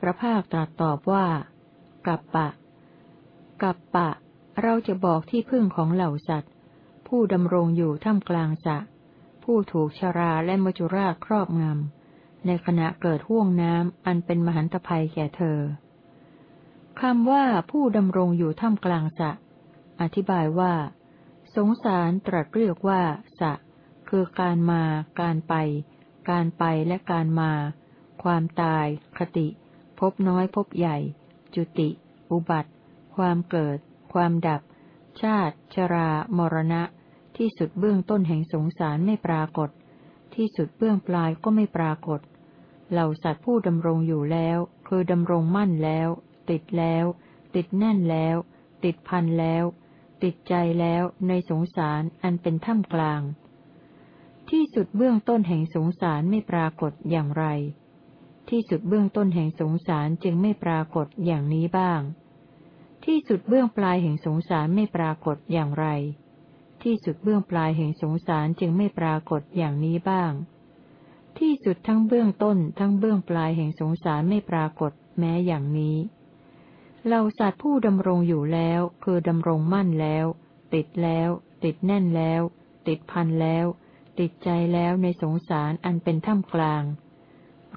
พระภาคตรัสตอบว่า กัปปะ กัปปะ เราจะบอกที่พึ่งของเหล่าสัตว์ ผู้ดำรงอยู่ท่ามกลางสะ ผู้ถูกชราและมจุราครอบงำ ในขณะเกิดห่วงน้ำอันเป็นมหันตภัยแก่เธอคำว่าผู้ดำรงอยู่ท่ามกลางสะ อธิบายว่า สงสารตรัสเรียกว่าสะ คือการมา การไป การไปและการมา ความตาย คติ พบน้อยพบใหญ่ จุติ อุบัติ ความเกิด ความดับ ชาติ ชรา มรณะ ที่สุดเบื้องต้นแห่งสงสารไม่ปรากฏ ที่สุดเบื้องปลายก็ไม่ปรากฏ เหล่าสัตว์ผู้ดำรงอยู่แล้ว คือดำรงมั่นแล้ว ติดแล้ว ติดแน่นแล้ว ติดพันแล้ว ติดใจแล้วในสงสารอันเป็นถ้ำกลาง ที่สุดเบื้องต้นแห่งสงสารไม่ปรากฏอย่างไร ที่สุดเบื้องต้นแห่งสงสารจึงไม่ปรากฏอย่างนี้บ้าง ที่สุดเบื้องปลายแห่งสงสารไม่ปรากฏอย่างไร ที่สุดเบื้องปลายแห่งสงสารจึงไม่ปรากฏอย่างนี้บ้าง ที่สุดทั้งเบื้องต้นทั้งเบื้องปลายแห่งสงสารไม่ปรากฏแม้อย่างนี้เราสัตว์ผู้ดำรงอยู่แล้ว คือดำรงมั่นแล้ว ติดแล้ว ติดแน่นแล้ว ติดพันแล้ว ติดใจแล้วในสงสารอันเป็นถ้ำกลาง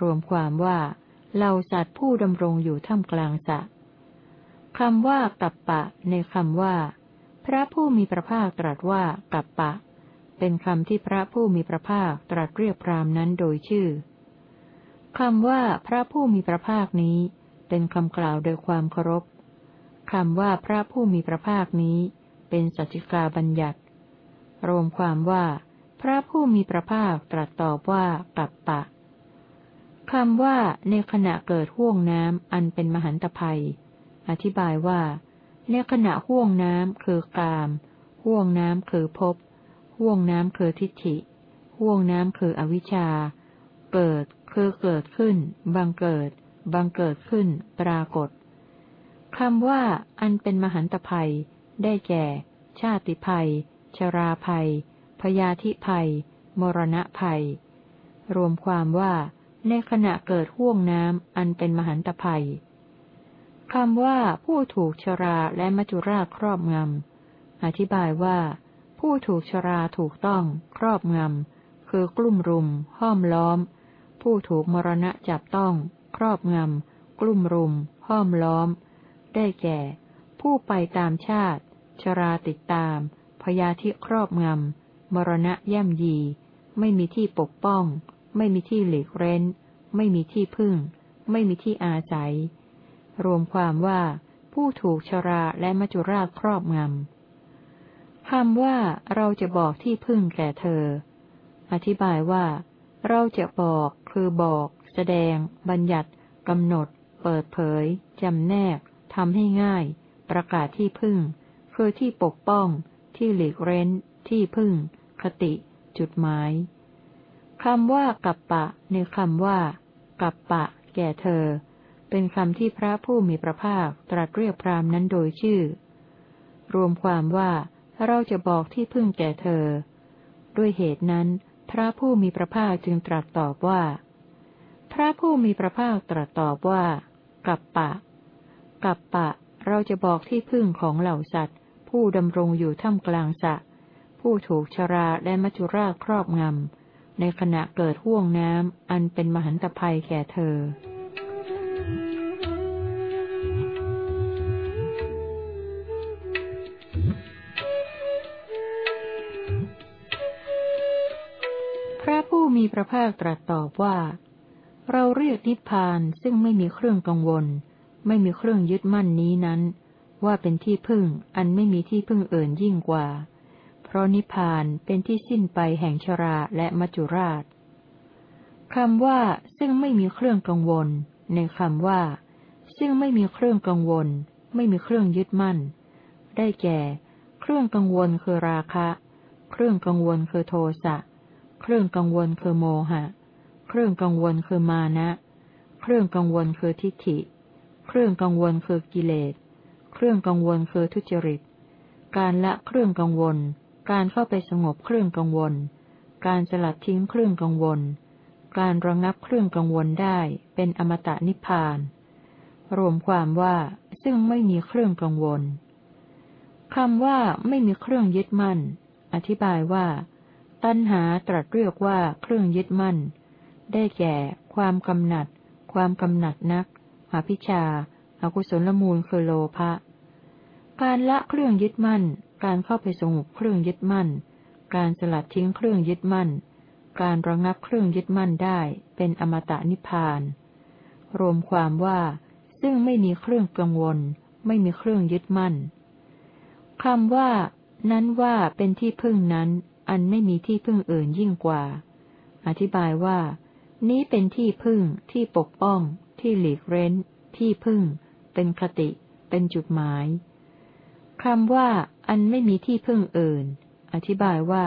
รวมความว่าเราสัตว์ผู้ดำรงอยู่ถ้ำกลางสะคำว่ากัปปะ ในคำว่า พระผู้มีพระภาคตรัสว่ากัปปะ เป็นคำที่พระผู้มีพระภาคตรัสเรียกพรามนั้นโดยชื่อคำว่าพระผู้มีพระภาคนี้ เป็นคำกล่าวโดยความเคารพคำว่าพระผู้มีพระภาคนี้ เป็นสัจจิกาบัญญัติ รวมความว่า พระผู้มีพระภาคตรัสตอบว่ากัปปะ คำว่าในขณะเกิดห่วงน้ำอันเป็นมหันตภัย อธิบายว่า ในขณะห่วงน้ำคือกาม ห่วงน้ำคือภพ ห่วงน้ำคือทิฏฐิ ห่วงน้ำคืออวิชชา เกิดคือเกิดขึ้น บังเกิด บังเกิดขึ้น ปรากฏคำว่า อันเป็นมหันตภัย ได้แก่ ชาติภัย ชราภัย พยาธิภัย มรณะภัย รวมความว่า ในขณะเกิดห่วงน้ำอันเป็นมหันตภัยคำว่าผู้ถูกชราและมัจจุราชครอบงำ อธิบายว่า ผู้ถูกชราถูกต้อง ครอบงำ คือกลุ่มรุม ห้อมล้อม ผู้ถูกมรณะจับต้อง ครอบงำ กลุ่มรุม ห้อมล้อม ได้แก่ ผู้ไปตามชาติ ชราติดตาม พยาธิครอบงำ มรณะย่ำยี ไม่มีที่ปกป้อง ไม่มีที่หลีกเร้น ไม่มีที่พึ่ง ไม่มีที่อาศัย รวมความว่า ผู้ถูกชราและมัจุราชครอบงำคำว่าเราจะบอกที่พึ่งแก่เธอ อธิบายว่า เราจะบอกคือบอก แสดง บัญญัติกำหนด เปิดเผยจำแนกทำให้ง่าย ประกาศที่พึ่ง คือที่ปกป้อง ที่หลีกเร้น ที่พึ่ง คติ จุดหมาย คำว่ากัปปะ ในคำว่า กัปปะ แก่เธอ เป็นคำที่พระผู้มีพระภาคตรัสเรียกพรามนั้นโดยชื่อ รวมความว่าเราจะบอกที่พึ่งแก่เธอ ด้วยเหตุนั้น พระผู้มีพระภาคจึงตรัสตอบว่า พระผู้มีพระภาคตรัสตอบว่า กัปปะ กัปปะ เราจะบอกที่พึ่งของเหล่าสัตว์ ผู้ดำรงอยู่ท่ามกลางสะ ผู้ถูกชราและมัจจุราชครอบงำ ในขณะเกิดห่วงน้ำอันเป็นมหันตภัยแก่เธอ พระผู้มีพระภาคตรัสตอบว่า เราเรียกนิพพานซึ่งไม่มีเครื่องกังวล ไม่มีเครื่องยึดมั่นนี้นั้น ว่าเป็นที่พึ่งอันไม่มีที่พึ่งเอื่นยิ่งกว่า เพราะนิพพานเป็นที่สิ้นไปแห่งชราและมัจจุราชคำว่าซึ่งไม่มีเครื่องกังวล ในคำว่า ซึ่งไม่มีเครื่องกังวล ไม่มีเครื่องยึดมั่น ได้แก่ เครื่องกังวลคือราคะ เครื่องกังวลคือโทสะเครื่องกังวลคือโมหะ เครื่องกังวลคือมานะ เครื่องกังวลคือทิฏฐิ เครื่องกังวลคือกิเลส เครื่องกังวลคือทุจริต การละเครื่องกังวล การเข้าไปสงบเครื่องกังวล การสลัดทิ้งเครื่องกังวล การระงับเครื่องกังวลได้เป็นอมตะนิพพาน รวมความว่าซึ่งไม่มีเครื่องกังวลคำว่าไม่มีเครื่องยึดมั่น อธิบายว่า ตัณหาตรัสเรียกว่าเครื่องยึดมั่น ได้แก่ ความกำหนัด ความกำหนัดนักอภิชาอากุศลมูลคือโลภะการละเครื่องยึดมั่น การเข้าไปสงบเครื่องยึดมั่น การสลัดทิ้งเครื่องยึดมั่น การระงับเครื่องยึดมั่นได้ เป็นอมตะนิพพาน รวมความว่า ซึ่งไม่มีเครื่องกังวล ไม่มีเครื่องยึดมั่นคำว่า นั้นว่าเป็นที่พึ่งนั้น อันไม่มีที่พึ่งอื่นยิ่งกว่า อธิบายว่า นี้เป็นที่พึ่ง ที่ปกป้อง ที่หลีกเร้น ที่พึ่ง เป็นคติ เป็นจุดหมาย คำว่า อันไม่มีที่พึ่งอื่น อธิบายว่า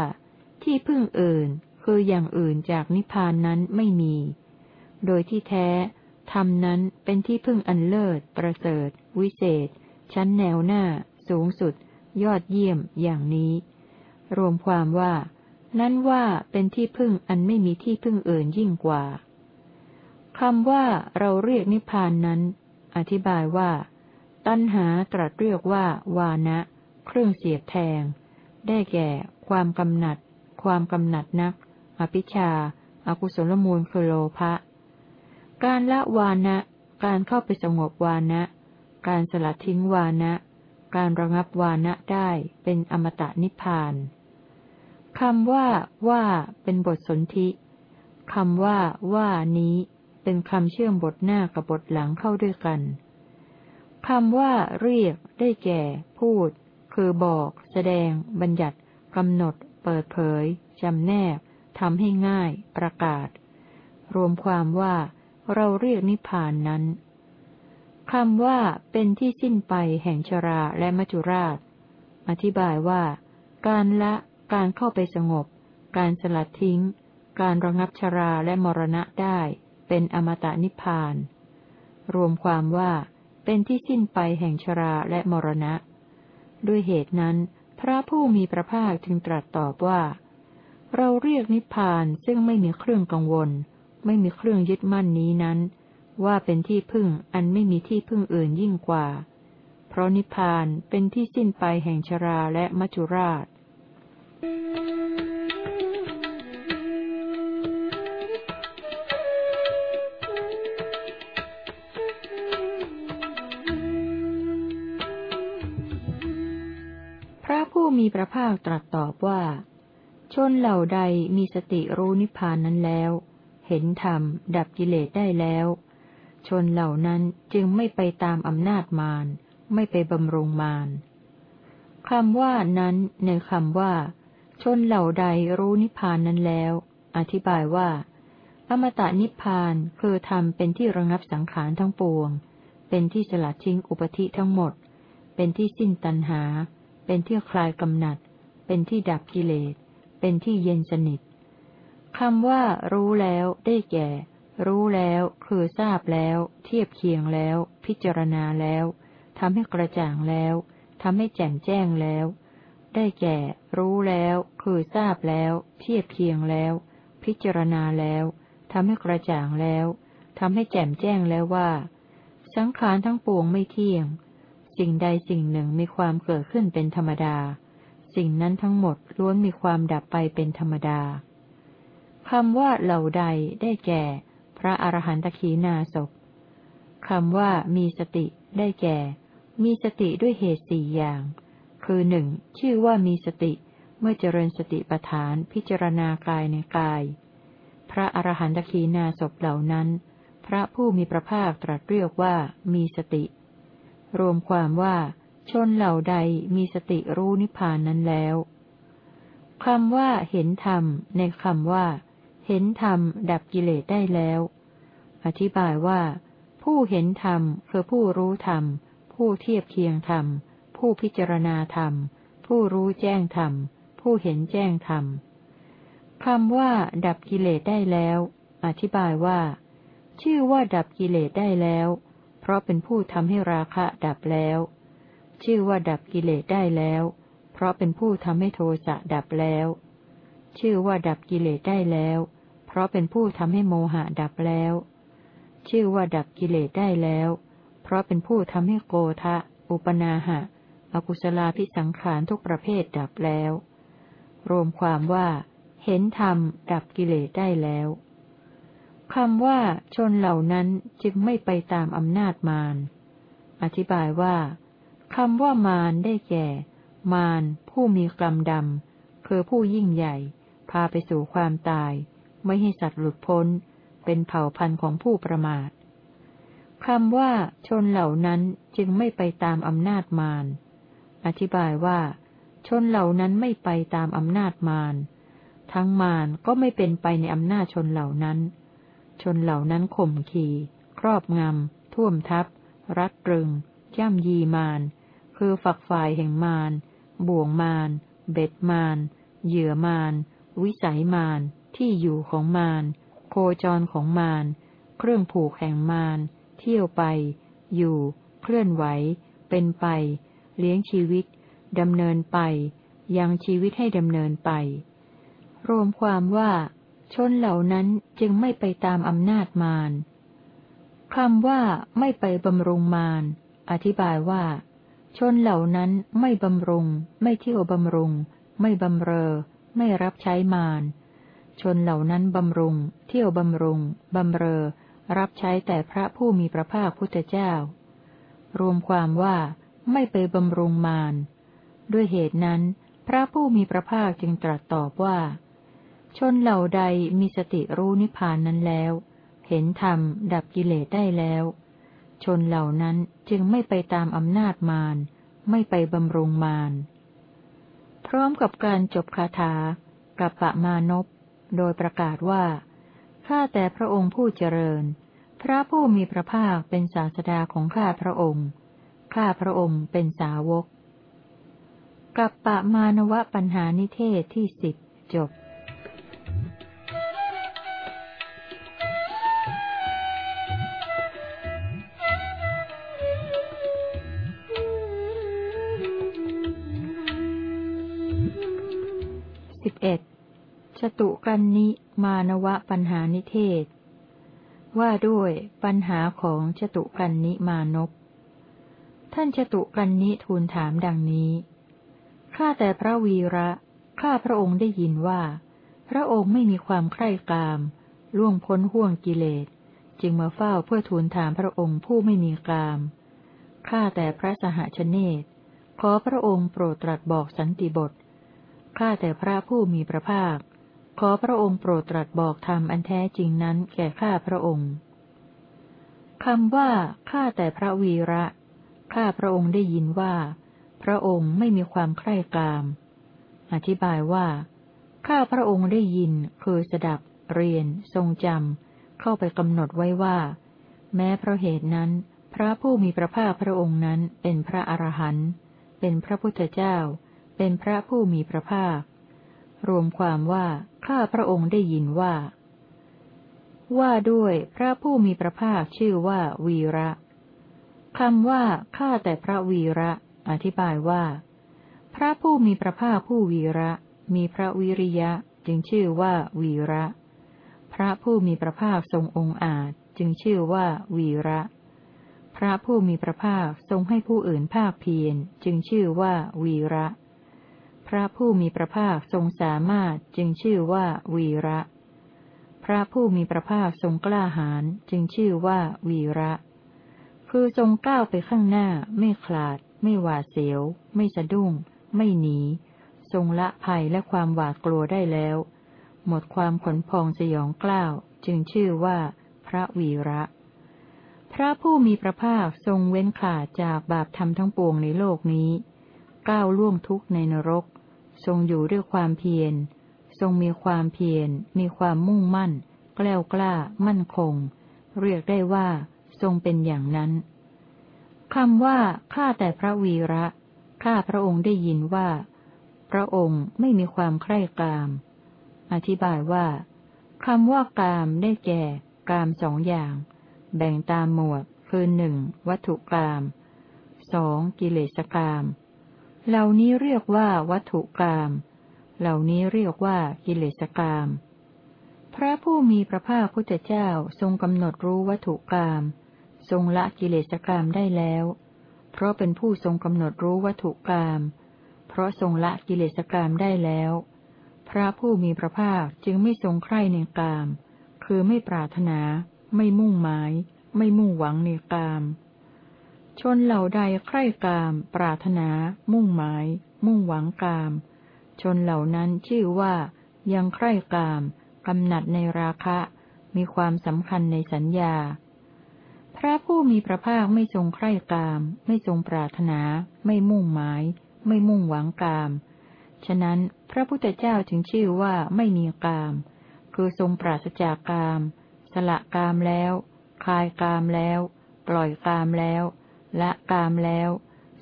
ที่พึ่งอื่น คืออย่างอื่นจากนิพพานนั้นไม่มี โดยที่แท้ธรรมนั้นเป็นที่พึ่งอันเลิศ ประเสริฐ วิเศษ ชั้นแนวหน้า สูงสุด ยอดเยี่ยมอย่างนี้ รวมความว่า นั้นว่าเป็นที่พึ่งอันไม่มีที่พึ่งอื่นยิ่งกว่าคำว่าเราเรียกนิพพานนั้น อธิบายว่า ตัณหาตรัสเรียกว่า วานะ เครื่องเสียบแทง ได้แก่ ความกำหนัด ความกำหนัดนัก อภิชาอากุศลมูลคือโลภะ การละวานะ การเข้าไปสงบวานะ การสลัดทิ้งวานะ การระงับวานะได้เป็นอมตะนิพพานคำว่า ว่า เป็นบทสนธิคำว่า ว่านี้ เป็นคำเชื่อมบทหน้ากับบทหลังเข้าด้วยกัน คำว่าเรียก ได้แก่ พูด คือบอก แสดง บัญญัติกำหนด เปิดเผยจำแนกทำให้ง่าย ประกาศ รวมความว่า เราเรียกนิพพานนั้นคำว่า เป็นที่สิ้นไปแห่งชราและมัจจุราช อธิบายว่า การละ การเข้าไปสงบ การสลัดทิ้ง การระงับชราและมรณะได้ เป็นอมตะนิพพาน รวมความว่า เป็นที่สิ้นไปแห่งชราและมรณะ ด้วยเหตุนั้น พระผู้มีพระภาคจึงตรัสตอบว่า เราเรียกนิพพานซึ่งไม่มีเครื่องกังวล ไม่มีเครื่องยึดมั่นนี้นั้น ว่าเป็นที่พึ่งอันไม่มีที่พึ่งอื่นยิ่งกว่า เพราะนิพพานเป็นที่สิ้นไปแห่งชราและมัจจุราชพร มีพระภาคตรัสตอบว่า ชนเหล่าใดมีสติรู้นิพพานนั้นแล้ว เห็นธรรม ดับกิเลสได้แล้ว ชนเหล่านั้นจึงไม่ไปตามอำนาจมาร ไม่ไปบำรุงมารคำว่านั้นในคำว่า ชนเหล่าใดรู้นิพพานนั้นแล้ว อธิบายว่า อมตะนิพพานคือธรรมเป็นที่ระงับสังขารทั้งปวง เป็นที่สลัดทิ้งอุปธิทั้งหมด เป็นที่สิ้นตัณหา เป็นที่คลายกำหนัด เป็นที่ดับกิเลส เป็นที่เย็นสนิทคำว่า รู้แล้วได้แก่ รู้แล้ว คือทราบแล้ว เทียบเคียงแล้ว พิจารณาแล้วทำให้กระจ่างแล้วทำให้แจ่มแจ้งแล้ว ได้แก่ รู้แล้ว คือทราบแล้ว เทียบเคียงแล้ว พิจารณาแล้วทำให้กระจ่างแล้วทำให้แจ่มแจ้งแล้วว่า สังขารทั้งปวงไม่เที่ยง สิ่งใดสิ่งหนึ่งมีความเกิดขึ้นเป็นธรรมดา สิ่งนั้นทั้งหมดล้วนมีความดับไปเป็นธรรมดาคำว่าเหล่าใดได้แก่ พระอรหันตขีนาศคำว่ามีสติได้แก่ มีสติด้วยเหตุสี่อย่าง คือหนึ่งชื่อว่ามีสติเมื่อเจริญสติปัฏฐานพิจารณากายในกาย พระอรหันตขีนาศเหล่านั้น พระผู้มีพระภาคตรัสเรียกว่ามีสติ รวมความว่าชนเหล่าใดมีสติรู้นิพพานนั้นแล้วคำว่าเห็นธรรม ในคำว่า เห็นธรรม ดับกิเลสได้แล้ว อธิบายว่า ผู้เห็นธรรมคือผู้รู้ธรรม ผู้เทียบเคียงธรรม ผู้พิจารณาธรรม ผู้รู้แจ้งธรรม ผู้เห็นแจ้งธรรมคำว่า ดับกิเลสได้แล้ว อธิบายว่า ชื่อว่าดับกิเลสได้แล้ว เพราะเป็นผู้ทำให้ราคะดับแล้ว ชื่อว่าดับกิเลสได้แล้ว เพราะเป็นผู้ทำให้โทสะดับแล้ว ชื่อว่าดับกิเลสได้แล้ว เพราะเป็นผู้ทำให้โมหะดับแล้ว ชื่อว่าดับกิเลสได้แล้ว เพราะเป็นผู้ทำให้โกทะ อุปนาหะ อกุศลาพิสังขารทุกประเภทดับแล้ว รวมความว่า เห็นธรรมดับกิเลสได้แล้ว คำว่าชนเหล่านั้นจึงไม่ไปตามอำนาจมาร อธิบายว่าคำว่ามารได้แก่ มารผู้มีกรรมดำคือผู้ยิ่งใหญ่ พาไปสู่ความตาย ไม่ให้สัตว์หลุดพ้น เป็นเผ่าพันธุ์ของผู้ประมาทคำว่าชนเหล่านั้นจึงไม่ไปตามอำนาจมาร อธิบายว่า ชนเหล่านั้นไม่ไปตามอำนาจมาร ทั้งมารก็ไม่เป็นไปในอำนาจชนเหล่านั้น ชนเหล่านั้นข่มขีครอบงำ ท่วมทับ รัดรึง ย่ำยีมาน คือฝักฝ่ายแห่งมาน บ่วงมาน เบ็ดมาน เหยื่อมาน วิสัยมาน ที่อยู่ของมาน โคจรของมาน เครื่องผูกแห่งมาน เที่ยวไป อยู่ เคลื่อนไหว เป็นไป เลี้ยงชีวิต ดำเนินไป ยังชีวิตให้ดำเนินไป รวมความว่า ชนเหล่านั้นจึงไม่ไปตามอำนาจมารคำว่าไม่ไปบำรุงมาร อธิบายว่า ชนเหล่านั้นไม่บำรุง ไม่เที่ยวบำรุง ไม่บำเรอ ไม่รับใช้มาร ชนเหล่านั้นบำรุง เที่ยวบำรุง บำเรอ รับใช้แต่พระผู้มีพระภาคพุทธเจ้า รวมความว่าไม่ไปบำรุงมาร ด้วยเหตุนั้น พระผู้มีพระภาคจึงตรัสตอบว่า ชนเหล่าใดมีสติรู้นิพพานนั้นแล้ว เห็นธรรมดับกิเลสได้แล้ว ชนเหล่านั้นจึงไม่ไปตามอำนาจมาร ไม่ไปบำรุงมาร พร้อมกับการจบคาถากับปะมานพโดยประกาศว่า ข้าแต่พระองค์ผู้เจริญ พระผู้มีพระภาคเป็นศาสดาของข้าพระองค์ ข้าพระองค์เป็นสาวก กับปะมานวะปัญหานิเทศที่สิบจบ เอ็ดชตุกันนิมานวะปัญหานิเทศ ว่าด้วยปัญหาของชตุกันนิมานพท่านชตุกันนิทูลถามดังนี้ ข้าแต่พระวีระ ข้าพระองค์ได้ยินว่า พระองค์ไม่มีความใคร่กาม ล่วงพ้นห่วงกิเลส จึงมาเฝ้าเพื่อทูลถามพระองค์ผู้ไม่มีกาม ข้าแต่พระสหชนเนตขอพระองค์โปรดตรัสบอกสันติบท ข้าแต่พระผู้มีพระภาค ขอพระองค์โปรดตรัสบอกธรรมอันแท้จริงนั้นแก่ข้าพระองค์คำว่า ข้าแต่พระวีระ ข้าพระองค์ได้ยินว่า พระองค์ไม่มีความใคร่กาม อธิบายว่า ข้าพระองค์ได้ยินคือสดับ เรียน ทรงจำ เข้าไปกำหนดไว้ว่า แม้เพราะเหตุนั้น พระผู้มีพระภาคพระองค์นั้นเป็นพระอรหันต์ เป็นพระพุทธเจ้า เป็นพระผู้มีพระภาค รวมความว่าข้าพระองค์ได้ยินว่า ว่าด้วยพระผู้มีพระภาคชื่อว่าวีระคำว่าข้าแต่พระวีระ อธิบายว่า พระผู้มีพระภาคผู้วีระ มีพระวิริยะจึงชื่อว่าวีระ พระผู้มีพระภาคทรงองค์อาจจึงชื่อว่าวีระ พระผู้มีพระภาคทรงให้ผู้อื่นภาคเพียรจึงชื่อว่าวีระ พระผู้มีพระภาคทรงสามารถจึงชื่อว่า วีระ พระผู้มีพระภาคทรงกล้าหาญจึงชื่อว่า วีระ คือทรงก้าวไปข้างหน้า ไม่คลาด ไม่หวาดเสียว ไม่สะดุ้ง ไม่หนี ทรงละภัยและความหวาดกลัวได้แล้ว หมดความขนพองสยองกล้าว จึงชื่อว่า พระวีระ พระผู้มีพระภาคทรงเว้นขาดจากบาปธรรมทั้งปวงในโลกนี้ ก้าวล่วงทุกข์ในนรก ทรงอยู่ด้วยความเพียร ทรงมีความเพียร มีความมุ่งมั่น แกล้วกล้า มั่นคง เรียกได้ว่า ทรงเป็นอย่างนั้นคำว่า ข้าแต่พระวีระ ข้าพระองค์ได้ยินว่า พระองค์ไม่มีความใคร่กาม อธิบายว่าคำว่ากามได้แก่ กามสองอย่าง แบ่งตามหมวดคือหนึ่งวัตถุกามสองกิเลสกาม เหล่านี้เรียกว่าวัตถุกรรมเหล่านี้เรียกว่ากิเลสกรรมพระผู้มีพระภาคพุทธเจ้าทรงกำหนดรู้วัตถุกรรมทรงละกิเลสกรรมได้แล้ว เพราะเป็นผู้ทรงกำหนดรู้วัตถุกรรมเพราะทรงละกิเลสกรรมได้แล้ว พระผู้มีพระภาคจึงไม่ทรงใคร่ในกาม คือไม่ปรารถนา ไม่มุ่งหมาย ไม่มุ่งหวังในกาม ชนเหล่าใดใคร่กาม ปรารถนา มุ่งหมาย มุ่งหวังกาม ชนเหล่านั้นชื่อว่า ยังใคร่กาม กำหนัดในราคะ มีความสำคัญในสัญญา พระผู้มีพระภาคไม่ทรงใคร่กาม ไม่ทรงปรารถนา ไม่มุ่งหมาย ไม่มุ่งหวังกาม ฉะนั้นพระพุทธเจ้าจึงชื่อว่าไม่มีกาม คือทรงปราศจากกาม สละกามแล้ว คลายกามแล้ว ปล่อยกามแล้ว ละกามแล้ว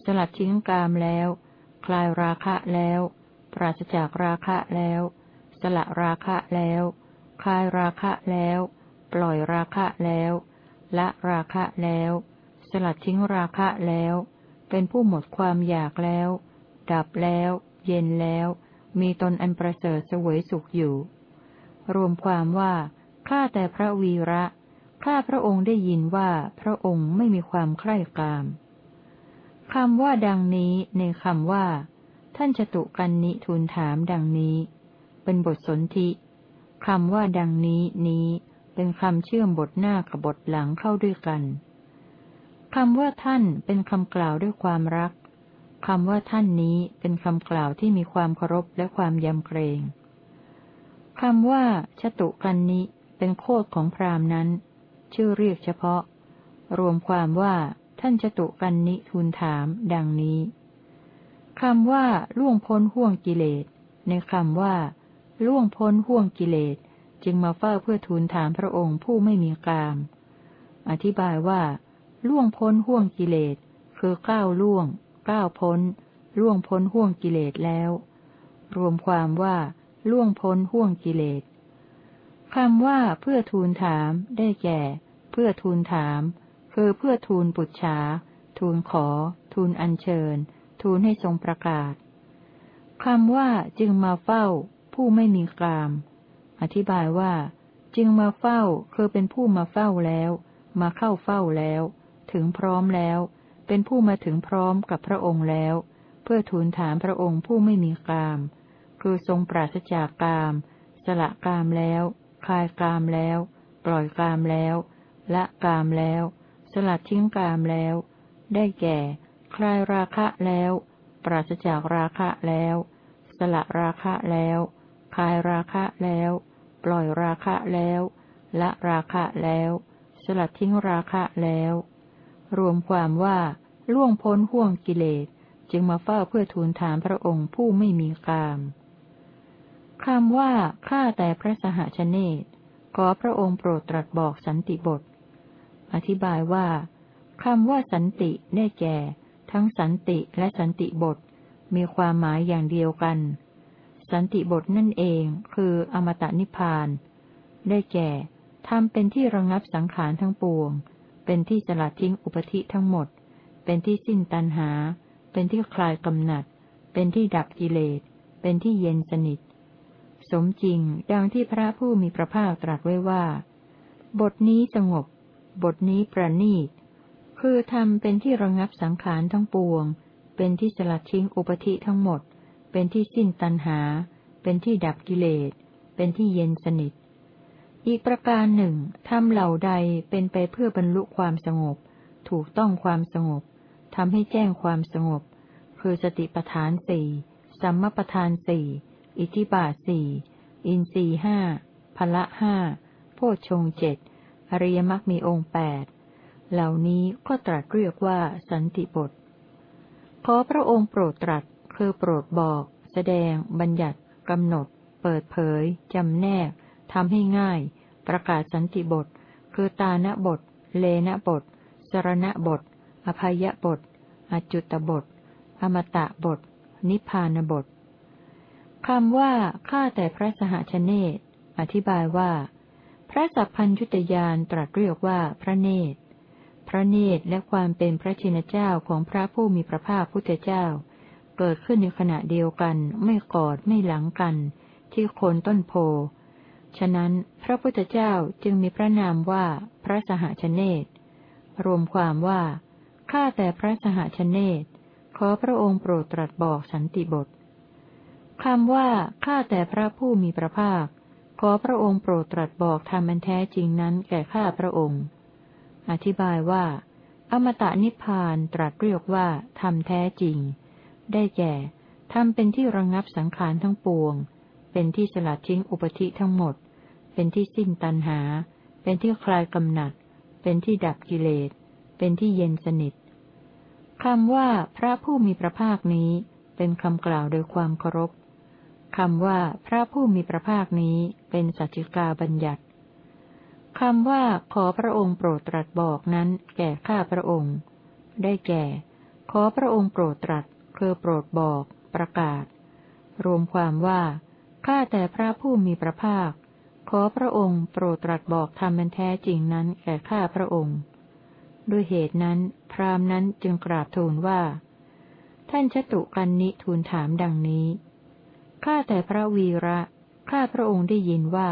สลัดทิ้งกามแล้ว คลายราคะแล้ว ปราศจากราคะแล้ว สละราคะแล้ว คลายราคะแล้ว ปล่อยราคะแล้ว ละราคะแล้ว สลัดทิ้งราคะแล้ว เป็นผู้หมดความอยากแล้ว ดับแล้ว เย็นแล้ว มีตนอันประเสริฐสวยสุขอยู่ รวมความว่าข้าแต่พระวีระ ข้าพระองค์ได้ยินว่าพระองค์ไม่มีความใคร่กามคำว่าดังนี้ในคำว่า ท่านจตุกันนิทูลถามดังนี้ เป็นบทสนธิคำว่าดังนี้นี้เป็นคำเชื่อมบทหน้ากับบทหลังเข้าด้วยกันคำว่าท่านเป็นคำกล่าวด้วยความรักคำว่าท่านนี้เป็นคำกล่าวที่มีความเคารพและความยำเกรงคำว่าชตุกันนิเป็นโคดของพราหมณ์นั้น ชื่อเรียกเฉพาะ รวมความว่าท่านชตุกันนิทูลถามดังนี้คำว่าล่วงพ้นห่วงกิเลส ในคำว่า ล่วงพ้นห่วงกิเลส จึงมาเฝ้าเพื่อทูลถามพระองค์ผู้ไม่มีกาม อธิบายว่า ล่วงพ้นห่วงกิเลส คือก้าวล่วงก้าวพ้น ล่วงพ้นห่วงกิเลสแล้ว รวมความว่าล่วงพ้นห่วงกิเลสคำว่าเพื่อทูลถามได้แก่ เพื่อทูลถาม คือเพื่อทูลปุจฉาทูลขอ ทูลอัญเชิญ ทูลให้ทรงประกาศคำว่าจึงมาเฝ้า ผู้ไม่มีกาม อธิบายว่า จึงมาเฝ้าคือเป็นผู้มาเฝ้าแล้ว มาเข้าเฝ้าแล้ว ถึงพร้อมแล้ว เป็นผู้มาถึงพร้อมกับพระองค์แล้ว เพื่อทูลถามพระองค์ผู้ไม่มีกาม คือทรงปราศจากกาม สละกามแล้ว คลายกามแล้ว ปล่อยกามแล้ว ละกามแล้ว สลัดทิ้งกามแล้ว ได้แก่ คลายราคะแล้ว ปราศจากราคะแล้ว สละราคะแล้ว คลายราคะแล้ว ปล่อยราคะแล้ว ละราคะแล้ว สลัดทิ้งราคะแล้ว รวมความว่าล่วงพ้นห่วงกิเลสจึงมาเฝ้าเพื่อทูลถามพระองค์ผู้ไม่มีกามคำว่าข้าแต่พระสหชเนตขอพระองค์โปรดตรัสบอกสันติบท อธิบายว่าคำว่าสันติได้แก่ ทั้งสันติและสันติบท มีความหมายอย่างเดียวกัน สันติบทนั่นเองคืออมตะนิพพาน ได้แก่ทำเป็นที่ระงับสังขารทั้งปวง เป็นที่สลัดทิ้งอุปธิทั้งหมด เป็นที่สิ้นตัณหา เป็นที่คลายกำหนัด เป็นที่ดับกิเลส เป็นที่เย็นสนิท สมจริงดังที่พระผู้มีพระภาคตรัสไว้ว่า บทนี้สงบ บทนี้ประณีต คือทำเป็นที่ระงับสังขารทั้งปวง เป็นที่สลัดทิ้งอุปธิทั้งหมด เป็นที่สิ้นตัณหา เป็นที่ดับกิเลส เป็นที่เย็นสนิท อีกประการหนึ่งทำเหล่าใดเป็นไปเพื่อบรรลุความสงบ ถูกต้องความสงบทำให้แจ้งความสงบ คือสติปทานสี่สัมมปทานสี่อิทิบาทสี่อินทรีห้าพละห้าโพชฌงเจ็ด อริยมรรคมีองค์แปดเหล่านี้ก็ตรัสเรียกว่าสันติบท ขอพระองค์โปรดตรัสคือโปรดบอก แสดง บัญญัติกำหนด เปิดเผยจำแนกทำให้ง่าย ประกาศสันติบท คือตาณบท เลนบท สรณบท อภัยบท อจุตบท อมตะบท นิพพานบทคำว่าข้าแต่พระสหชเนตอธิบายว่า พระสัพพัญยุตยานตรัสเรียกว่าพระเนตร พระเนตรและความเป็นพระชินเจ้าของพระผู้มีพระภาคพุทธเจ้า เกิดขึ้นในขณะเดียวกัน ไม่กอดไม่หลังกัน ที่โคนต้นโพ ฉะนั้นพระพุทธเจ้าจึงมีพระนามว่าพระสหชเนตรวมความว่า ข้าแต่พระสหชเนตขอพระองค์โปรดตรัสบอกสันติบทคำว่า ข้าแต่พระผู้มีพระภาค ขอพระองค์โปรดตรัสบอกธรรมันแท้จริงนั้นแก่ข้าพระองค์ อธิบายว่า อมตะนิพพานตรัสเรียกว่าธรรมแท้จริง ได้แก่ธรรมเป็นที่ระงงับสังขารทั้งปวง เป็นที่สลัดทิ้งอุปธิทั้งหมด เป็นที่สิ้นตัณหา เป็นที่คลายกำหนัด เป็นที่ดับกิเลส เป็นที่เย็นสนิทคำว่าพระผู้มีพระภาคนี้เป็นคำกล่าวโดยความเคารพ คำว่าพระผู้มีพระภาคนี้เป็นสัจจิกาบัญญัติคำว่าขอพระองค์โปรดตรัสบอกนั้น แก่ข้าพระองค์ ได้แก่ ขอพระองค์โปรดตรัสคือโปรดบอก ประกาศ รวมความว่าข้าแต่พระผู้มีพระภาค ขอพระองค์โปรดตรัสบอกธรรมเป็นแท้จริงนั้นแก่ข้าพระองค์ ด้วยเหตุนั้น พราหมณ์นั้นจึงกราบทูลว่า ท่านชตุกันนิทูลถามดังนี้ ข้าแต่พระวีระ ข้าพระองค์ได้ยินว่า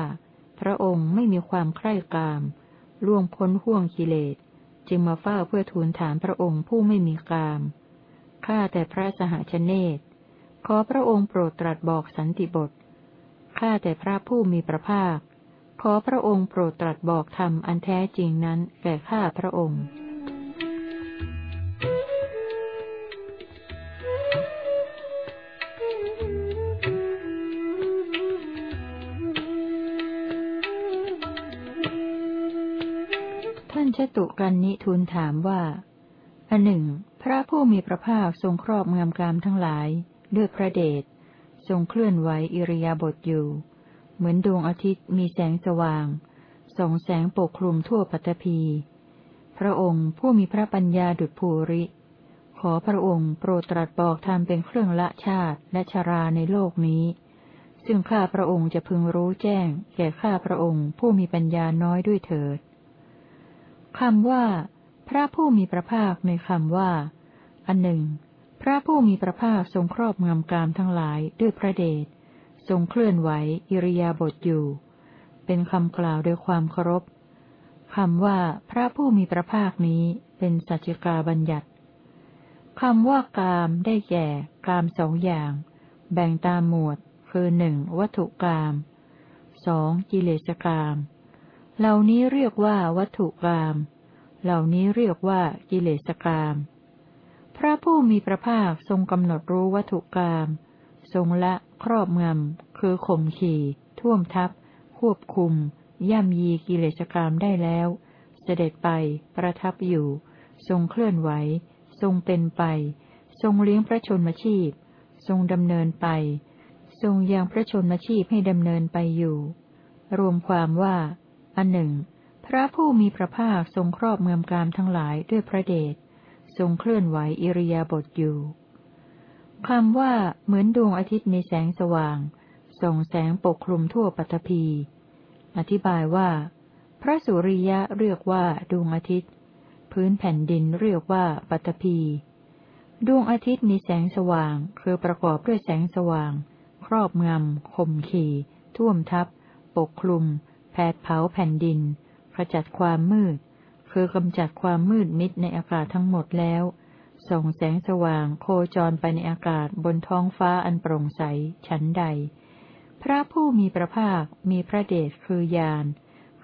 พระองค์ไม่มีความใคร่กาม ล่วงพ้นห่วงกิเลส จึงมาเฝ้าเพื่อทูลถามพระองค์ผู้ไม่มีกาม ข้าแต่พระสหชเนตขอพระองค์โปรดตรัสบอกสันติบท ข้าแต่พระผู้มีพระภาค ขอพระองค์โปรดตรัสบอกธรรมอันแท้จริงนั้นแก่ข้าพระองค์ ตุกันนิทูลถามว่า อันหนึ่ง พระผู้มีพระภาคทรงครอบงามกามทั้งหลาย ด้วยพระเดช ทรงเคลื่อนไหวอิริยาบถอยู่ เหมือนดวงอาทิตย์มีแสงสว่างส่องแสงปกคลุมทั่วปัตภี พระองค์ผู้มีพระปัญญาดุจภูริ ขอพระองค์โปรดตรัสบอกธรรมเป็นเครื่องละชาติและชราในโลกนี้ ซึ่งข้าพระองค์จะพึงรู้แจ้ง แก่ข้าพระองค์ผู้มีปัญญาน้อยด้วยเถิด คำว่า พระผู้มีพระภาคในคำว่า อันหนึ่ง พระผู้มีพระภาคทรงครอบงำกามทั้งหลายด้วยพระเดชทรงเคลื่อนไหวอิริยาบถอยู่ เป็นคำกล่าวโดยความเคารพคำว่า พระผู้มีพระภาคนี้เป็นสัจจกาบัญญัติคำว่ากามได้แก่กามสองอย่าง แบ่งตามหมวด คือหนึ่งวัตถุกามสองกิเลสกาม เหล่านี้เรียกว่าวัตถุกรรมเหล่านี้เรียกว่ากิเลสกรรมพระผู้มีพระภาคทรงกำหนดรู้วัตถุกรรมทรงละครอบงำคือข่มขี่ ท่วมทับ ควบคุม ย่ำยีกิเลสกรรมได้แล้ว เสด็จไป ประทับอยู่ ทรงเคลื่อนไหว ทรงเป็นไป ทรงเลี้ยงพระชนมชีพ ทรงดำเนินไป ทรงยังพระชนมชีพให้ดำเนินไปอยู่ รวมความว่า อันหนึ่ง พระผู้มีพระภาคทรงครอบเมืองกามทั้งหลายด้วยพระเดช ทรงเคลื่อนไหวอิริยาบถอยู่ คำว่าเหมือนดวงอาทิตย์มีแสงสว่าง ส่องแสงปกคลุมทั่วปัตภี อธิบายว่า พระสุริยะเรียกว่าดวงอาทิตย์ พื้นแผ่นดินเรียกว่าปัตภี ดวงอาทิตย์มีแสงสว่าง คือประกอบด้วยแสงสว่าง ครอบงำข่มขีท่วมทับ ปกคลุม แผดเผาแผ่นดินขจัดความมืด คือกำจัดความมืดมิดในอากาศทั้งหมดแล้ว ส่งแสงสว่างโคจรไปในอากาศบนท้องฟ้าอันโปร่งใสชั้นใด พระผู้มีพระภาคมีพระเดชคือญาณ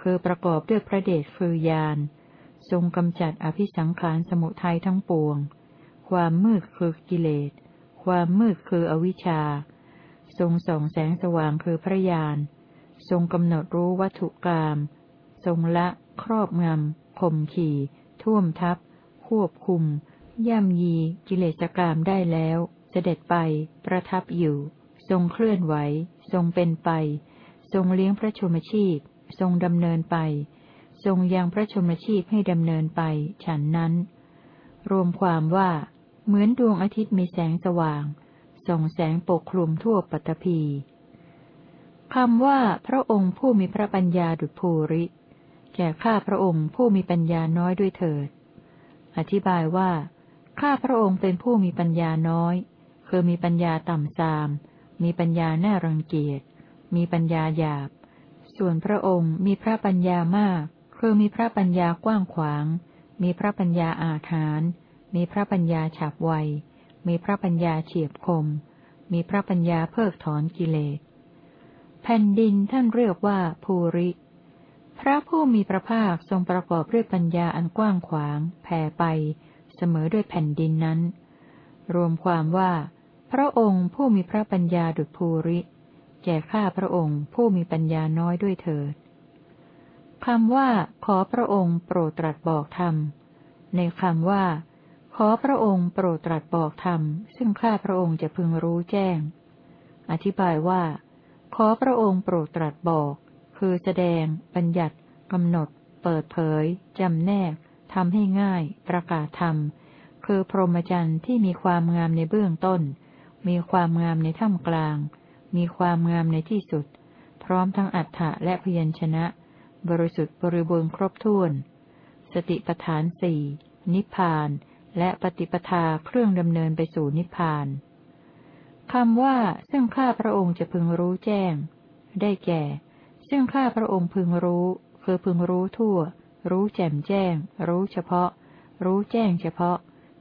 คือประกอบด้วยพระเดชคือญาณทรงกำจัดอภิสังขารสมุทัยทั้งปวง ความมืดคือกิเลส ความมืดคืออวิชชา ทรงส่องแสงสว่างคือพระญาณ ทรงกำหนดรู้วัตถุกรรมทรงละ ครอบงำข่มขี่ ท่วมทับ ควบคุม ย่ำยี กิเลสกรรมได้แล้ว เสด็จไป ประทับอยู่ ทรงเคลื่อนไหว ทรงเป็นไป ทรงเลี้ยงพระชมชีพ ทรงดำเนินไป ทรงยังพระชมชีพให้ดำเนินไป ฉันนั้น รวมความว่า เหมือนดวงอาทิตย์มีแสงสว่าง ส่องแสงปกคลุมทั่วปัตตภี คำว่าพระองค์ผู้มีพระปัญญาดุจภูริ แก่ข้าพระองค์ผู้มีปัญญาน้อยด้วยเถิด อธิบายว่า ข้าพระองค์เป็นผู้มีปัญญาน้อย คือมีปัญญาต่ำซาม มีปัญญาหน้ารังเกียจ มีปัญญาหยาบ ส่วนพระองค์มีพระปัญญามาก คือมีพระปัญญากว้างขวาง มีพระปัญญาอาถรรพ์มีพระปัญญาฉับไว มีพระปัญญาเฉียบคม มีพระปัญญาเพิกถอนกิเลส แผ่นดินท่านเรียกว่าภูริ พระผู้มีพระภาคทรงประกอบด้วยปัญญาอันกว้างขวาง แผ่ไป เสมอด้วยแผ่นดินนั้น รวมความว่า พระองค์ผู้มีพระปัญญาดุจภูริ แก่ข้าพระองค์ผู้มีปัญญาน้อยด้วยเถิดคำว่า ขอพระองค์โปรดตรัสบอกธรรม ในคำว่า ขอพระองค์โปรดตรัสบอกธรรม ซึ่งข้าพระองค์จะพึงรู้แจ้ง อธิบายว่า ขอพระองค์โปรดตรัสบอก คือแสดง บัญญัติกำหนด เปิดเผย จำแนกทำให้ง่าย ประกาศธรรม คือพรหมจรรย์ที่มีความงามในเบื้องต้น มีความงามในท่ามกลาง มีความงามในที่สุด พร้อมทั้งอัฏฐะและพยัญชนะ บริสุทธิ์บริบูรณ์ครบถ้วน สติปทานสี่นิพพาน และปฏิปทาเครื่องดำเนินไปสู่นิพพาน คำว่าซึ่งข้าพระองค์จะพึงรู้แจ้ง ได้แก่ ซึ่งข้าพระองค์พึงรู้ คือพึงรู้ทั่ว รู้แจ่มแจ้ง รู้เฉพาะ รู้แจ้งเฉพาะ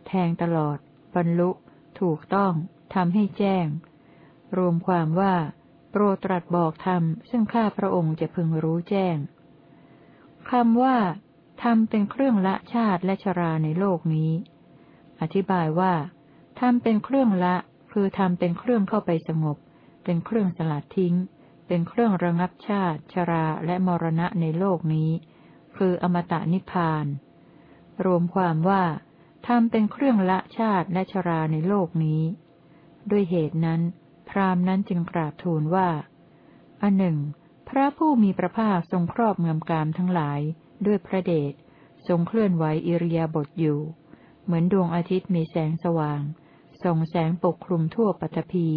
แทงตลอด บรรลุ ถูกต้องทำให้แจ้ง รวมความว่า โปรตรัสบอกธรรม ซึ่งข้าพระองค์จะพึงรู้แจ้งคำว่าธรรมเป็นเครื่องละชาติและชราในโลกนี้ อธิบายว่าธรรมเป็นเครื่องละ คือธรรมเป็นเครื่องเข้าไปสงบ เป็นเครื่องสลัดทิ้ง เป็นเครื่องระงับชาติ ชราและมรณะในโลกนี้ คืออมตะนิพพาน รวมความว่าธรรมเป็นเครื่องละชาติและชราในโลกนี้ ด้วยเหตุนั้น พรามนั้นจึงกราบทูลว่า อันหนึ่ง พระผู้มีพระภาคทรงครอบงำกามทั้งหลาย ด้วยพระเดชทรงเคลื่อนไหวอิริยาบถอยู่ เหมือนดวงอาทิตย์มีแสงสว่าง ส่องแสงปกคลุมทั่วปัตภี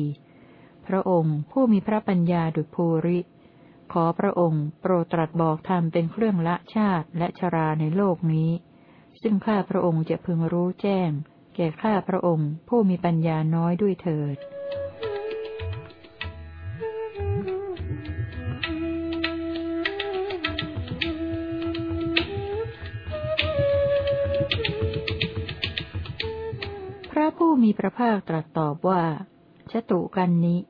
พระองค์ผู้มีพระปัญญาดุจภูริ ขอพระองค์โปรดตรัสบอกธรรมเป็นเครื่องละชาติและชราในโลกนี้ ซึ่งข้าพระองค์จะพึงรู้แจ้ง แก่ข้าพระองค์ผู้มีปัญญาน้อยด้วยเถิด มีพระภาคตรัสตอบว่าชตุกันนี้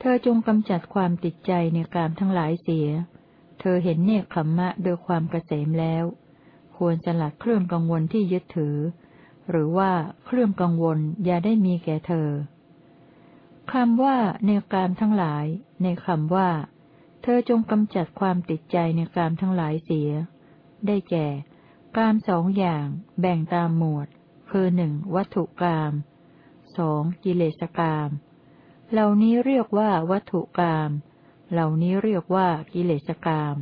เธอจงกำจัดความติดใจในกามทั้งหลายเสีย เธอเห็นเนคขมมะโดยความเกษมแล้ว ควรสลัดเครื่องกังวลที่ยึดถือ หรือว่าเครื่องกังวลอย่าได้มีแก่เธอคำว่าในกามทั้งหลาย ในคำว่า เธอจงกำจัดความติดใจในกามทั้งหลายเสีย ได้แก่กามสองอย่าง แบ่งตามหมวด คือหนึ่งวัตถุกรรม สองกิเลสกรรมเหล่านี้เรียกว่าวัตถุกรรมเหล่านี้เรียกว่ากิเลสกรรม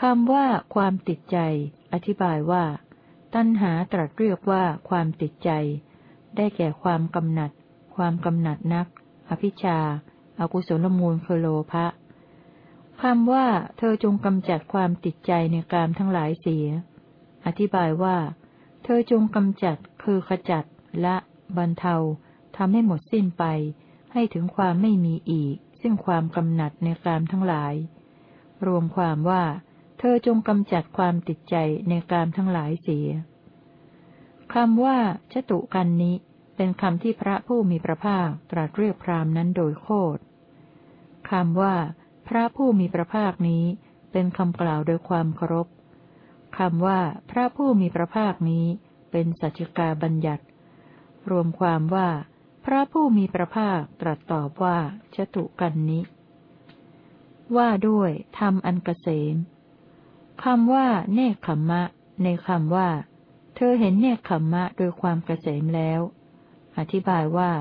คำว่าความติดใจ อธิบายว่า ตัณหาตรัสเรียกว่าความติดใจ ได้แก่ความกำหนัด ความกำหนัดนัก อภิชาอากุศลมูลคือโลภะคำว่าเธอจงกำจัดความติดใจในกามทั้งหลายเสีย อธิบายว่า เธอจงกำจัดคือขจัด ละ บรรเทาทำให้หมดสิ้นไป ให้ถึงความไม่มีอีก ซึ่งความกำหนัดในกามทั้งหลาย รวมความว่า เธอจงกำจัดความติดใจในกามทั้งหลายเสียคำว่าชตุกันนี้ เป็นคำที่พระผู้มีพระภาคตรัสเรียกพรามนั้นโดยโคดคำว่า พระผู้มีพระภาคนี้ เป็นคำกล่าวโดยความเคารพคำว่า พระผู้มีพระภาคนี้ เป็นสัจจกาบัญญัติ รวมความว่า พระผู้มีพระภาคตรัสตอบว่าชตุกันนิ ว่าด้วยธรรมอันกเกษมคำว่า เนคขมมะ ในคำว่า เธอเห็นเนคขมมะโดยความเกษมแล้ว อธิบายว่า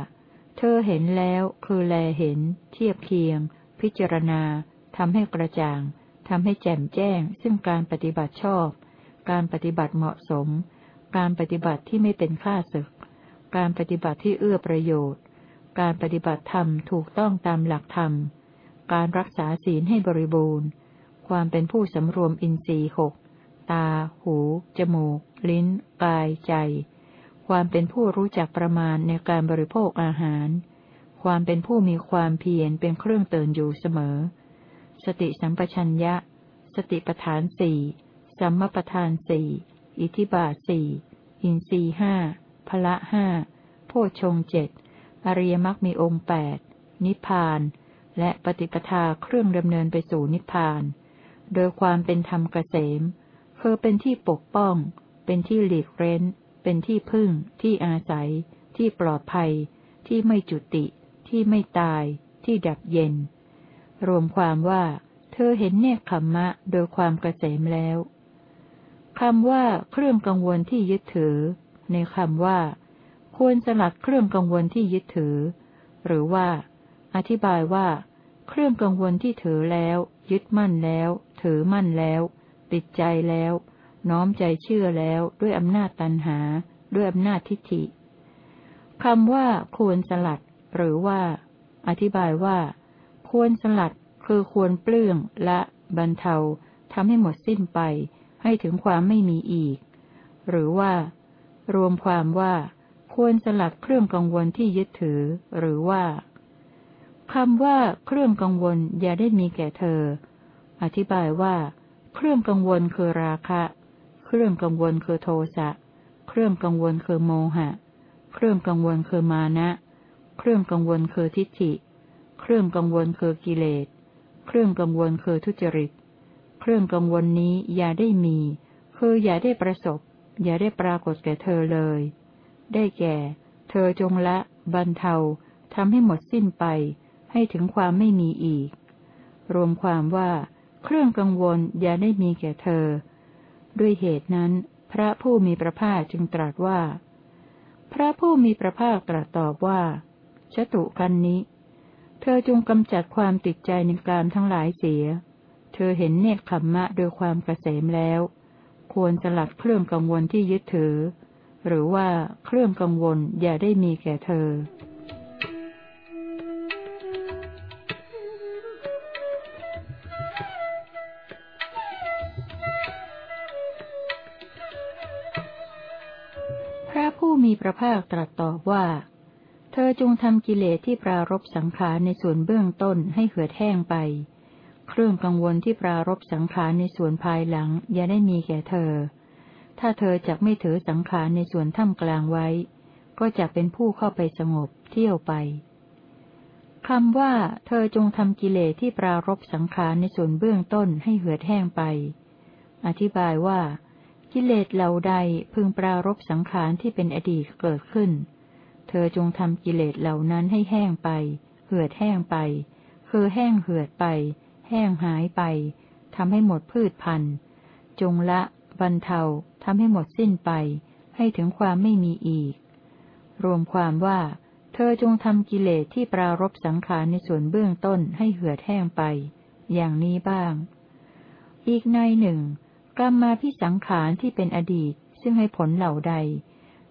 เธอเห็นแล้วคือแลเห็น เทียบเคียง พิจารณาทำให้กระจ่างทำให้แจ่มแจ้ง ซึ่งการปฏิบัติชอบ การปฏิบัติเหมาะสม การปฏิบัติที่ไม่เป็นข้าศึก การปฏิบัติที่เอื้อประโยชน์ การปฏิบัติธรรมถูกต้องตามหลักธรรม การรักษาศีลให้บริบูรณ์ ความเป็นผู้สำรวมอินทรีย์หก ตา หู จมูก ลิ้น กาย ใจ ความเป็นผู้รู้จักประมาณในการบริโภคอาหาร ความเป็นผู้มีความเพียรเป็นเครื่องเตือนอยู่เสมอ สติสัมปชัญญะ สติปทานสี่ สัมมปทานสี่ อิทิบาสี่ อินทรีห้า พละห้าโพชงเจ็ดอริยมรรคมีองค์แปดนิพพาน และปฏิปทาเครื่องดำเนินไปสู่นิพพาน โดยความเป็นธรรมเกษมคือเป็นที่ปกป้อง เป็นที่หลีกเร้น เป็นที่พึ่ง ที่อาศัย ที่ปลอดภัย ที่ไม่จุติ ที่ไม่ตาย ที่ดับเย็น รวมความว่า เธอเห็นเนคขมมะโดยความเกษมแล้วคำว่าเครื่องกังวลที่ยึดถือ ในคำว่า ควรสลัดเครื่องกังวลที่ยึดถือ หรือว่า อธิบายว่า เครื่องกังวลที่ถือแล้ว ยึดมั่นแล้ว ถือมั่นแล้ว ติดใจแล้ว น้อมใจเชื่อแล้วด้วยอำนาจตันหา ด้วยอำนาจทิฏฐิคำว่า ควรสลัด หรือว่า อธิบายว่า ควรสลัดคือควรเปลื้องละบรรเทาทำให้หมดสิ้นไป ให้ถึงความไม่มีอีก หรือว่า รวมความว่า ควรสลัดเครื่องกังวลที่ยึดถือ หรือว่าคำว่า เครื่องกังวลอย่าได้มีแก่เธอ อธิบายว่า เครื่องกังวลคือราคะ เครื่องกังวลคือโทสะ เครื่องกังวลคือโมหะ เครื่องกังวลคือมานะ เครื่องกังวลคือทิฏฐิ เครื่องกังวลคือกิเลส เครื่องกังวลคือทุจริต เครื่องกังวลนี้อย่าได้มี คืออย่าได้ประสบ อย่าได้ปรากฏแก่เธอเลย ได้แก่ เธอจงละบรรเทาทำให้หมดสิ้นไป ให้ถึงความไม่มีอีก รวมความว่าเครื่องกังวลอย่าได้มีแก่เธอ ด้วยเหตุนั้น พระผู้มีพระภาคจึงตรัสว่า พระผู้มีพระภาคตรัสตอบว่าชตุกันนี้ เธอจงกำจัดความติดใจในการทั้งหลายเสีย เธอเห็นเนคขมมะโดยความเกษมแล้ว ควรสลัดเครื่องกังวลที่ยึดถือ หรือว่าเครื่องกังวลอย่าได้มีแก่เธอพระผู้มีพระภาคตรัสตอบว่า เธอจงทำกิเลสที่ปรารบสังขารในส่วนเบื้องต้นให้เหือดแห้งไป เครื่องกังวลที่ปรารบสังขารในส่วนภายหลัง อย่าได้มีแก่เธอ ถ้าเธอจักไม่ถือสังขารในส่วนท่ามกลางไว้ ก็จะเป็นผู้เข้าไปสงบเที่ยวไปคำว่า เธอจงทำกิเลสที่ปรารบสังขารในส่วนเบื้องต้นให้เหือดแห้งไป อธิบายว่า กิเลสเหล่าใดพึงปรารบสังขารที่เป็นอดีตเกิดขึ้น เธอจงทำกิเลสเหล่านั้นให้แห้งไป เหือดแห้งไป คือแห้งเหือดไป แห้งหายไปทำให้หมดพืชพันธุ์ จงละบรรเทาทำให้หมดสิ้นไป ให้ถึงความไม่มีอีก รวมความว่า เธอจงทำกิเลสที่ปรารบสังขารในส่วนเบื้องต้นให้เหือดแห้งไป อย่างนี้บ้าง อีกในหนึ่งกรรมมาพิสังขารที่เป็นอดีตซึ่งให้ผลเหล่าใด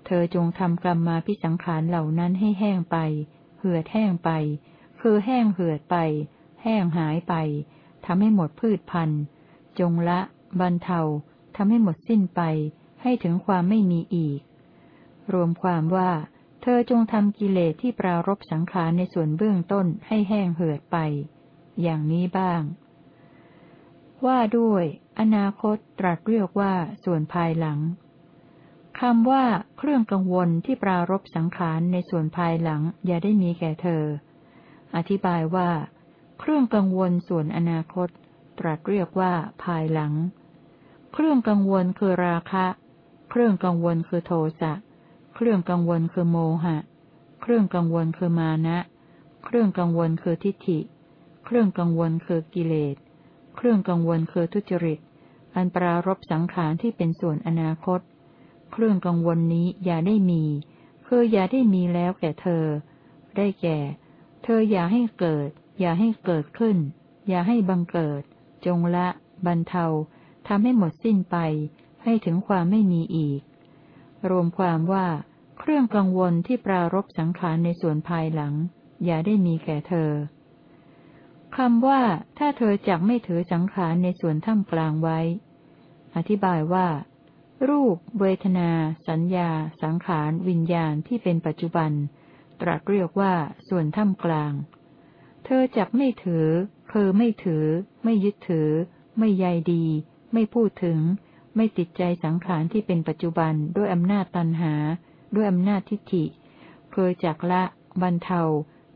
เธอจงทำกรรมมาพิสังขารเหล่านั้นให้แห้งไป เหือดแห้งไป คือแห้งเหือดไป แห้งหายไปทำให้หมดพืชพันธุ์ จงละ บรรเทาทำให้หมดสิ้นไป ให้ถึงความไม่มีอีก รวมความว่า เธอจงทำกิเลสที่ปรารบสังขารในส่วนเบื้องต้นให้แห้งเหือดไป อย่างนี้บ้าง ว่าด้วย อนาคตตรัสเรียกว่าส่วนภายหลังคำว่าเครื่องกังวลที่ปรารบสังขารในส่วนภายหลัง อย่าได้มีแก่เธอ อธิบายว่า เครื่องกังวลส่วนอนาคต ตรัสเรียกว่าภายหลัง เครื่องกังวลคือราคะ เครื่องกังวลคือโทสะ เครื่องกังวลคือโมหะ เครื่องกังวลคือมานะ เครื่องกังวลคือทิฏฐิ เครื่องกังวลคือกิเลส เครื่องกังวลคือทุจริต อันปรารบสังขารที่เป็นส่วนอนาคต เครื่องกังวลนี้อย่าได้มี คืออย่าได้มีแล้วแก่เธอ ได้แก่ เธออย่าให้เกิด อย่าให้เกิดขึ้น อย่าให้บังเกิด จงละ บรรเทาทำให้หมดสิ้นไป ให้ถึงความไม่มีอีก รวมความว่า เครื่องกังวลที่ปรารบสังขารในส่วนภายหลัง อย่าได้มีแก่เธอคำว่า ถ้าเธอจักไม่ถือสังขารในส่วนท่ามกลางไว้ อธิบายว่า รูป เวทนา สัญญา สังขาร วิญญาณที่เป็นปัจจุบัน ตรัสเรียกว่าส่วนท่ามกลาง เธอจักไม่ถือเคคือไม่ถือ ไม่ยึดถือ ไม่ใยดี ไม่พูดถึง ไม่ติดใจสังขารที่เป็นปัจจุบันด้วยอำนาจตันหา ด้วยอำนาจทิฏฐิคือจักละบรรเทา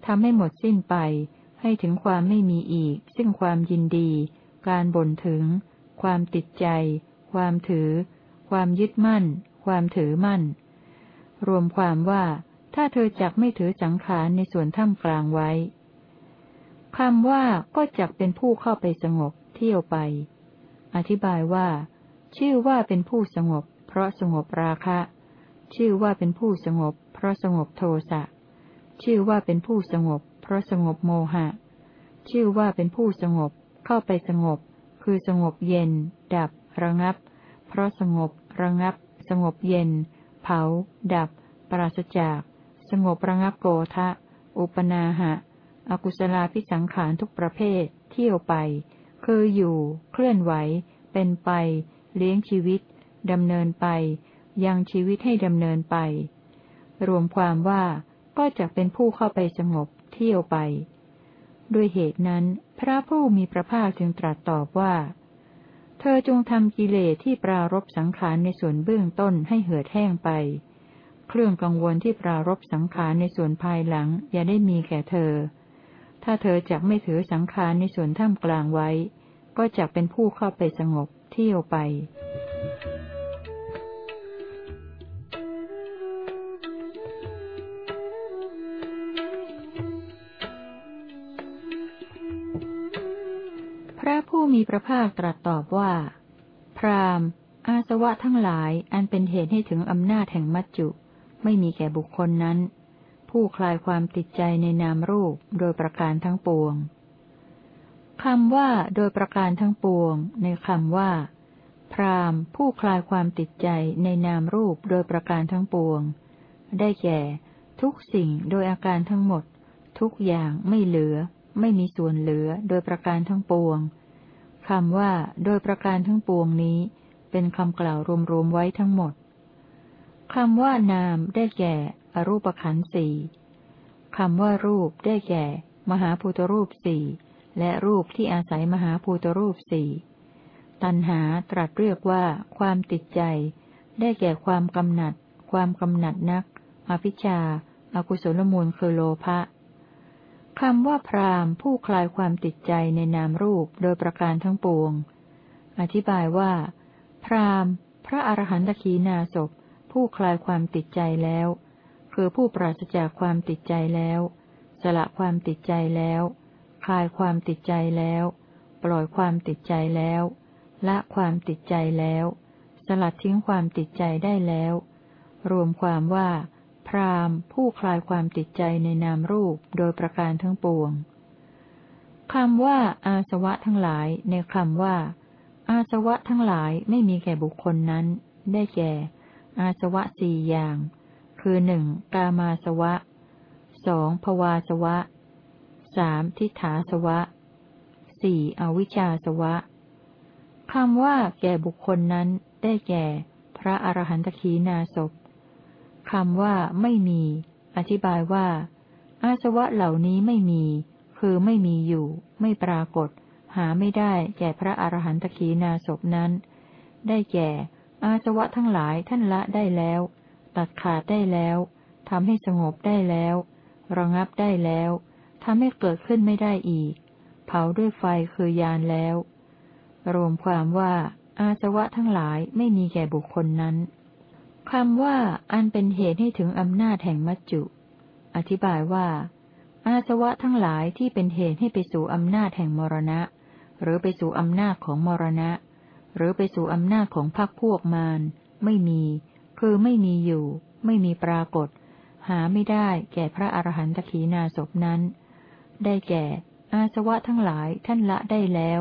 ทำให้หมดสิ้นไป ให้ถึงความไม่มีอีก ซึ่งความยินดี การบ่นถึง ความติดใจ ความถือ ความยึดมั่น ความถือมั่น รวมความว่า ถ้าเธอจักไม่ถือสังขารในส่วนท่ามกลางไว้ คำว่าก็จักเป็นผู้เข้าไปสงบ เที่ยวไป อธิบายว่า ชื่อว่าเป็นผู้สงบ เพราะสงบราคะ ชื่อว่าเป็นผู้สงบ เพราะสงบโทสะ ชื่อว่าเป็นผู้สงบ เพราะสงบโมหะ ชื่อว่าเป็นผู้สงบ เข้าไปสงบ คือสงบเย็น ดับ ระงับ เพราะสงบ ระงับ สงบเย็น เผา ดับ ปราศจาก สงบระงับโกทะ อุปนาหะ อกุศลาพิสังขารทุกประเภท เที่ยวไป คืออยู่ เคลื่อนไหว เป็นไป เลี้ยงชีวิตดำเนินไป ยังชีวิตให้ดำเนินไป รวมความว่าก็จะเป็นผู้เข้าไปสงบ เที่ยวไป ด้วยเหตุนั้น พระผู้มีพระภาคจึงตรัสตอบว่า เธอจงทำกิเลสที่ปรารบสังขารในส่วนเบื้องต้นให้เหือดแห้งไป เครื่องกังวลที่ปรารบสังขารในส่วนภายหลังอย่าได้มีแก่เธอ ถ้าเธอจักไม่ถือสังขารในส่วนท่ามกลางไว้ ก็จักเป็นผู้เข้าไปสงบเที่ยวไป พระผู้มีพระภาคตรัสตอบว่า พรามอาสวะทั้งหลายอันเป็นเหตุให้ถึงอำนาจแห่งมัจจุ ไม่มีแก่บุคคลนั้น ผู้คลายความติดใจในนามรูปโดยประการทั้งปวงคำว่าโดยประการทั้งปวง ในคำว่า พรามผู้คลายความติดใจในนามรูปโดยประการทั้งปวง ได้แก่ ทุกสิ่งโดยอาการทั้งหมด ทุกอย่างไม่เหลือ ไม่มีส่วนเหลือโดยประการทั้งปวงคำว่า โดยประการทั้งปวงนี้ เป็นคำกล่าวรวมๆไว้ทั้งหมดคำว่านามได้แก่ อรูปขันธ์สี่คำว่ารูปได้แก่ มหาภูตรูปสี่และรูปที่อาศัยมหาภูตรูปสี่ตัณหาตรัสเรียกว่าความติดใจ ได้แก่ความกำหนัด ความกำหนัดนัก อภิชาอากุศลมูลคือโลภะคำว่าพรามผู้คลายความติดใจในนามรูปโดยประการทั้งปวง อธิบายว่า พรามพระอรหันตขีนาศพผู้คลายความติดใจแล้ว คือผู้ปราศจากความติดใจแล้ว สละความติดใจแล้ว คลายความติดใจแล้ว ปล่อยความติดใจแล้ว ละความติดใจแล้ว สลัดทิ้งความติดใจได้แล้ว รวมความว่า พรามผู้คลายความติดใจในนามรูปโดยประการทั้งปวงคำว่า อาสวะทั้งหลาย ในคำว่า อาสวะทั้งหลายไม่มีแก่บุคคลนั้น ได้แก่ อาสวะสี่อย่าง คือหนึ่งกามาสวะสองภวาสวะสามทิฏฐาสวะสี่อวิชชาสวะคำว่าแก่บุคคลนั้นได้แก่ พระอรหันตขีนาศพคำว่าไม่มี อธิบายว่า อาสวะเหล่านี้ไม่มี คือไม่มีอยู่ ไม่ปรากฏ หาไม่ได้แก่พระอรหันตขีนาศพนั้น ได้แก่ อาสวะทั้งหลายท่านละได้แล้ว ตัดขาดได้แล้วทำให้สงบได้แล้ว ระงับได้แล้วทำให้เกิดขึ้นไม่ได้อีก เผาด้วยไฟคือยานแล้ว รวมความว่า อาสวะทั้งหลายไม่มีแก่บุคคลนั้นคำว่าอันเป็นเหตุให้ถึงอำนาจแห่งมัจจุ อธิบายว่า อาสวะทั้งหลายที่เป็นเหตุให้ไปสู่อำนาจแห่งมรณะ หรือไปสู่อำนาจของมรณะ หรือไปสู่อำนาจของพรรคพวกมารไม่มี คือไม่มีอยู่ ไม่มีปรากฏ หาไม่ได้แก่พระอรหันตขีนาศนั้น ได้แก่ อาสวะทั้งหลายท่านละได้แล้ว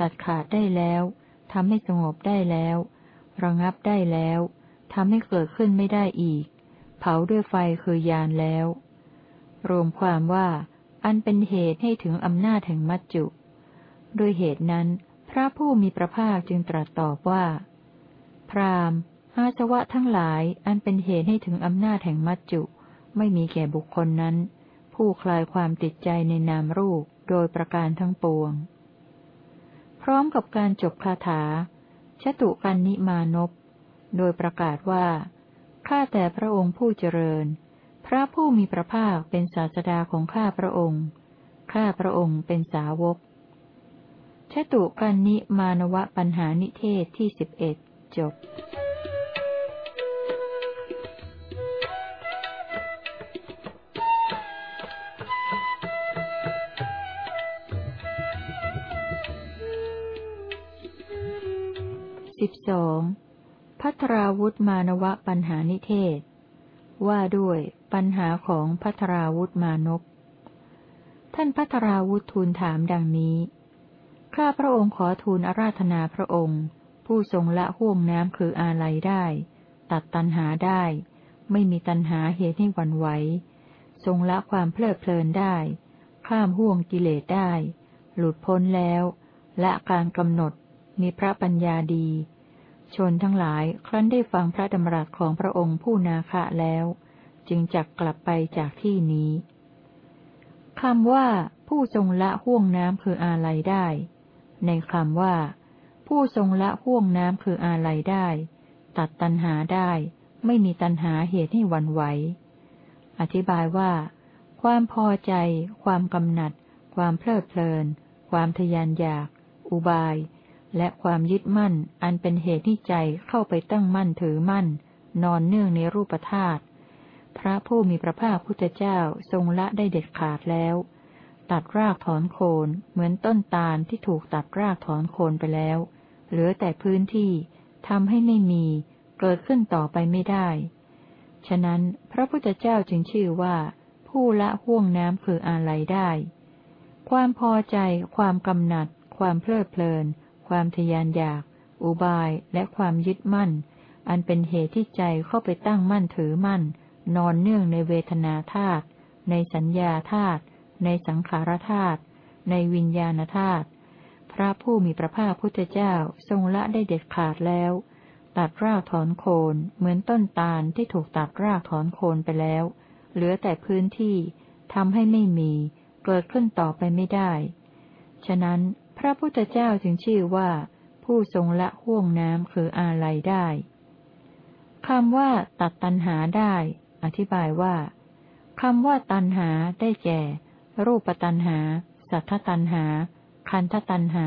ตัดขาดได้แล้วทำให้สงบได้แล้ว ระงับได้แล้วทำให้เกิดขึ้นไม่ได้อีก เผาด้วยไฟคือยานแล้ว รวมความว่า อันเป็นเหตุให้ถึงอำนาจแห่งมัจจุ ด้วยเหตุนั้น พระผู้มีพระภาคจึงตรัสตอบว่า พราหม อาสวะทั้งหลายอันเป็นเหตุให้ถึงอำนาจแห่งมัจจุ ไม่มีแก่บุคคลนั้น ผู้คลายความติดใจในนามรูปโดยประการทั้งปวง พร้อมกับการจบคาถาชตุกันนิมานพโดยประกาศว่า ข้าแต่พระองค์ผู้เจริญ พระผู้มีพระภาคเป็นศาสดาของข้าพระองค์ ข้าพระองค์เป็นสาวกชตุกันนิมานวะปัญหานิเทศที่สิบเอ็ดจบ สิบสองพัทราวุฒมานวะปัญหานิเทศ ว่าด้วยปัญหาของพัทราวุฒมานพท่านพัทราวุฒทูลถามดังนี้ ข้าพระองค์ขอทูลอาราธนาพระองค์ ผู้ทรงละห่วงน้ำคืออาลัยได้ ตัดตันหาได้ ไม่มีตันหาเหตุให้วันไหว ทรงละความเพลิดเพลินได้ ข้ามห่วงกิเลสได้ หลุดพ้นแล้วและการกำหนด มีพระปัญญาดี ชนทั้งหลายครั้นได้ฟังพระดำรัสของพระองค์ผู้นาคะแล้ว จึงจักกลับไปจากที่นี้คำว่า ผู้ทรงละห่วงน้ำคืออาลัยได้ ในคำว่า ผู้ทรงละห่วงน้ำคืออาลัยได้ ตัดตัณหาได้ ไม่มีตัณหาเหตุให้วันไหว อธิบายว่า ความพอใจ ความกำหนัด ความเพลิดเพลิน ความทยานอยาก อุบาย และความยึดมั่น อันเป็นเหตุที่ใจเข้าไปตั้งมั่นถือมั่น นอนเนื่องในรูปธาตุพระผู้มีพระภาคพุทธเจ้าทรงละได้เด็ดขาดแล้ว ตัดรากถอนโคนเหมือนต้นตาลที่ถูกตัดรากถอนโคนไปแล้ว เหลือแต่พื้นที่ทำให้ไม่มีเกิดขึ้นต่อไปไม่ได้ ฉะนั้นพระพุทธเจ้าจึงชื่อว่า ผู้ละห่วงน้ำคืออะไรได้ ความพอใจ ความกำหนัด ความเพลิดเพลิน ความทยานอยาก อุบายและความยึดมั่น อันเป็นเหตุที่ใจเข้าไปตั้งมั่นถือมั่น นอนเนื่องในเวทนาธาตุในสัญญาธาตุในสังขารธาตุในวิญญาณธาตุพระผู้มีพระภาคพุทธเจ้าทรงละได้เด็ดขาดแล้ว ตัดรากถอนโคนเหมือนต้นตาลที่ถูกตัดรากถอนโคนไปแล้ว เหลือแต่พื้นที่ทำให้ไม่มี เกิดขึ้นต่อไปไม่ได้ ฉะนั้น พระพุทธเจ้าจึงชื่อว่า ผู้ทรงละห่วงน้ำคืออาลัยได้คำว่า ตัดตันหาได้ อธิบายว่าคำว่าตันหาได้แก่ รูปตันหา สัทธตันหา คันธตันหา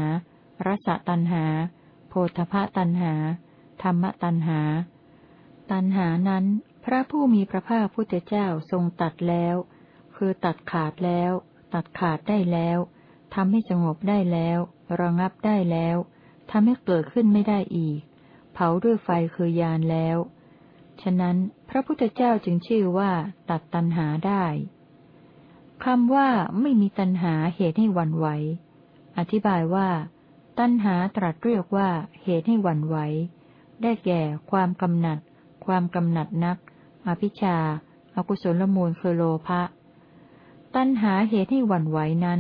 รสตันหา โพธพตันหา ธรรมตันหา ตันหานั้น พระผู้มีพระภาคพุทธเจ้าทรงตัดแล้ว คือตัดขาดแล้ว ตัดขาดได้แล้ว ทำให้สงบได้แล้ว ระงับได้แล้วทำให้เกิดขึ้นไม่ได้อีก เผาด้วยไฟคือยานแล้ว ฉะนั้นพระพุทธเจ้าจึงชื่อว่าตัดตัณหาได้คำว่าไม่มีตัณหาเหตุให้วันไหว อธิบายว่า ตัณหาตรัสเรียกว่าเหตุให้วันไหว ได้แก่ ความกำหนัด ความกำหนัดนัก อภิชาอากุศลมูลคือโลภะ ตัณหาเหตุให้วันไหวนั้น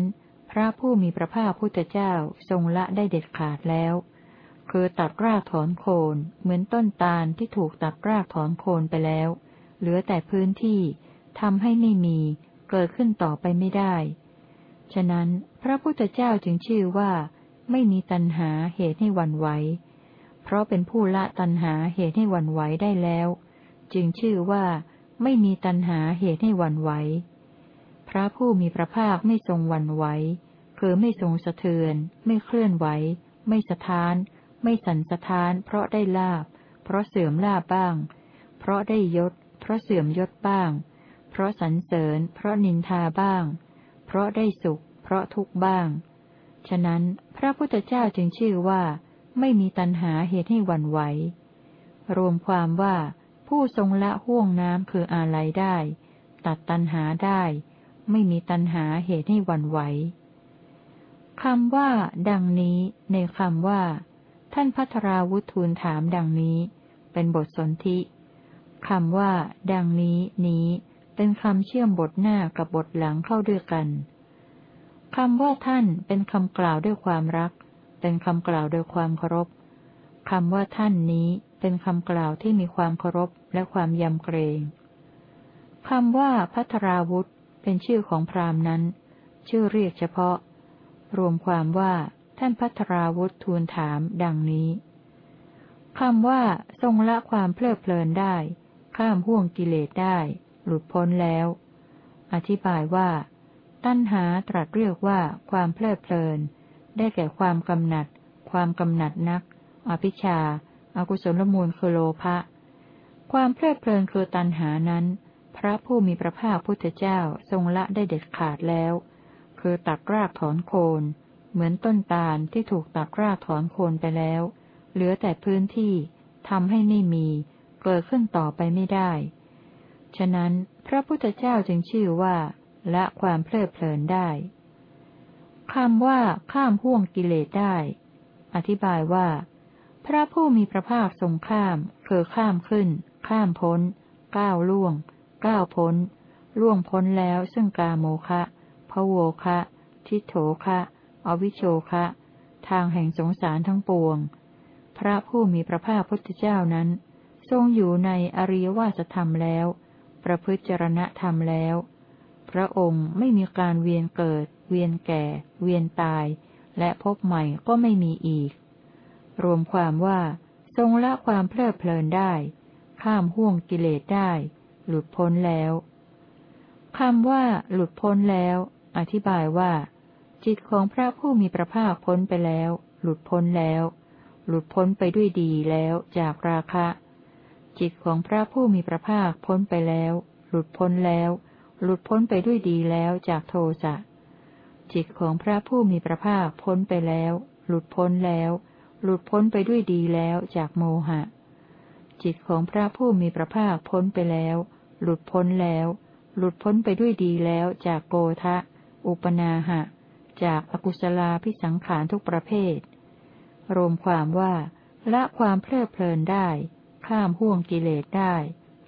พระผู้มีพระภาคพุทธเจ้าทรงละได้เด็ดขาดแล้ว คือตัดรากถอนโคนเหมือนต้นตาลที่ถูกตัดรากถอนโคนไปแล้ว เหลือแต่พื้นที่ทำให้ไม่มีเกิดขึ้นต่อไปไม่ได้ ฉะนั้นพระพุทธเจ้าจึงชื่อว่า ไม่มีตัณหาเหตุให้วันไหว เพราะเป็นผู้ละตัณหาเหตุให้วันไหวได้แล้ว จึงชื่อว่า ไม่มีตัณหาเหตุให้วันไหว พระผู้มีพระภาคไม่ทรงวันไหวคือไม่ทรงสะเทือน ไม่เคลื่อนไหว ไม่สะท้าน ไม่สันสะท้าน เพราะได้ลาบ เพราะเสื่อมลาบบ้าง เพราะได้ยศ เพราะเสื่อมยศบ้าง เพราะสรรเสริญ เพราะนินทาบ้าง เพราะได้สุข เพราะทุกข์บ้าง ฉะนั้นพระพุทธเจ้าจึงชื่อว่า ไม่มีตัณหาเหตุให้วันไหว รวมความว่าผู้ทรงละห่วงน้ำคืออาลัยได้ ตัดตัณหาได้ ไม่มีตัณหาเหตุให้วันไหวคำว่า ดังนี้ ในคำว่า ท่านพัทราวุทูลถามดังนี้ เป็นบทสนธิคำว่า ดังนี้ นี้ เป็นคำเชื่อมบทหน้ากับบทหลังเข้าด้วยกันคำว่าท่านเป็นคำกล่าวด้วยความรัก เป็นคำกล่าวด้วยความเคารพคำว่าท่านนี้เป็นคำกล่าวที่มีความเคารพและความยำเกรงคำว่าพัทราวุธ เป็นชื่อของพราหมณ์นั้น ชื่อเรียกเฉพาะ รวมความว่าท่านพัทราวุธทูลถามดังนี้คำว่าทรงละความเพลิดเพลินได้ ข้ามห่วงกิเลสได้ หลุดพ้นแล้ว อธิบายว่า ตัณหาตรัสเรียกว่าความเพลิดเพลิน ได้แก่ความกำหนัด ความกำหนัดนัก อภิชาอากุศลมูลคือโลภะ ความเพลิดเพลินคือตัณหานั้น พระผู้มีพระภาคพุทธเจ้าทรงละได้เด็ดขาดแล้ว คือตัดรากถอนโคน เหมือนต้นตาลที่ถูกตัดรากถอนโคนไปแล้ว เหลือแต่พื้นที่ทำให้ไม่มี เกิดขึ้นต่อไปไม่ได้ ฉะนั้นพระพุทธเจ้าจึงชื่อว่า ละความเพลิดเพลินได้คำว่าข้ามห่วงกิเลสได้ อธิบายว่า พระผู้มีพระภาคทรงข้ามคือข้ามขึ้น ข้ามพ้น ก้าวล่วง ก้าวพ้น ล่วงพ้นแล้วซึ่งกาโมคะพะโวคะ ทิโถคะ อวิโชคะ ทางแห่งสงสารทั้งปวง พระผู้มีพระภาคพุทธเจ้านั้น ทรงอยู่ในอริยวาสธรรมแล้ว ประพฤติจรณธรรมแล้ว พระองค์ไม่มีการเวียนเกิด เวียนแก่ เวียนตาย และพบใหม่ก็ไม่มีอีก รวมความว่า ทรงละความเพลิดเพลินได้ ข้ามห่วงกิเลสได้ หลุดพ้นแล้วคำว่า หลุดพ้นแล้ว อธิบายว่า จิตของพระผู้มีพระภาคพ้นไปแล้ว หลุดพ้นแล้ว หลุดพ้นไปด้วยดีแล้วจากราคะ จิตของพระผู้มีพระภาคพ้นไปแล้ว หลุดพ้นแล้ว หลุดพ้นไปด้วยดีแล้วจากโทสะจิตของพระผู้มีพระภาคพ้นไปแล้ว หลุดพ้นแล้ว หลุดพ้นไปด้วยดีแล้วจากโมหะ จิตของพระผู้มีพระภาคพ้นไปแล้ว หลุดพ้นแล้ว หลุดพ้นไปด้วยดีแล้วจากโกทะ อุปนาหะ จากอากุศลาพิสังขารทุกประเภท รวมความว่าละความเพลิดเพลินได้ ข้ามห่วงกิเลสได้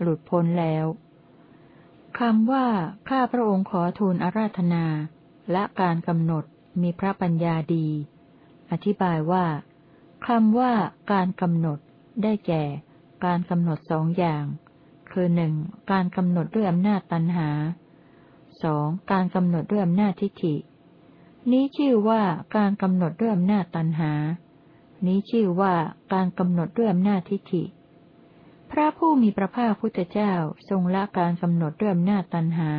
หลุดพ้นแล้วคำว่า ข้าพระองค์ขอทูลอาราธนา และการกำหนดมีพระปัญญาดี อธิบายว่าคำว่าการกำหนดได้แก่ การกำหนดสองอย่าง คือหนึ่งการกำหนดด้วยอำนาจตันหาสองการกำหนดด้วยอำนาจทิฏฐิ นี้ชื่อว่าการกำหนดด้วยอำนาจตันหา นี้ชื่อว่าการกำหนดด้วยอำนาจทิฏฐิ พระผู้มีพระภาคพุทธเจ้าทรงละการกำหนดด้วยอำนาจตันหา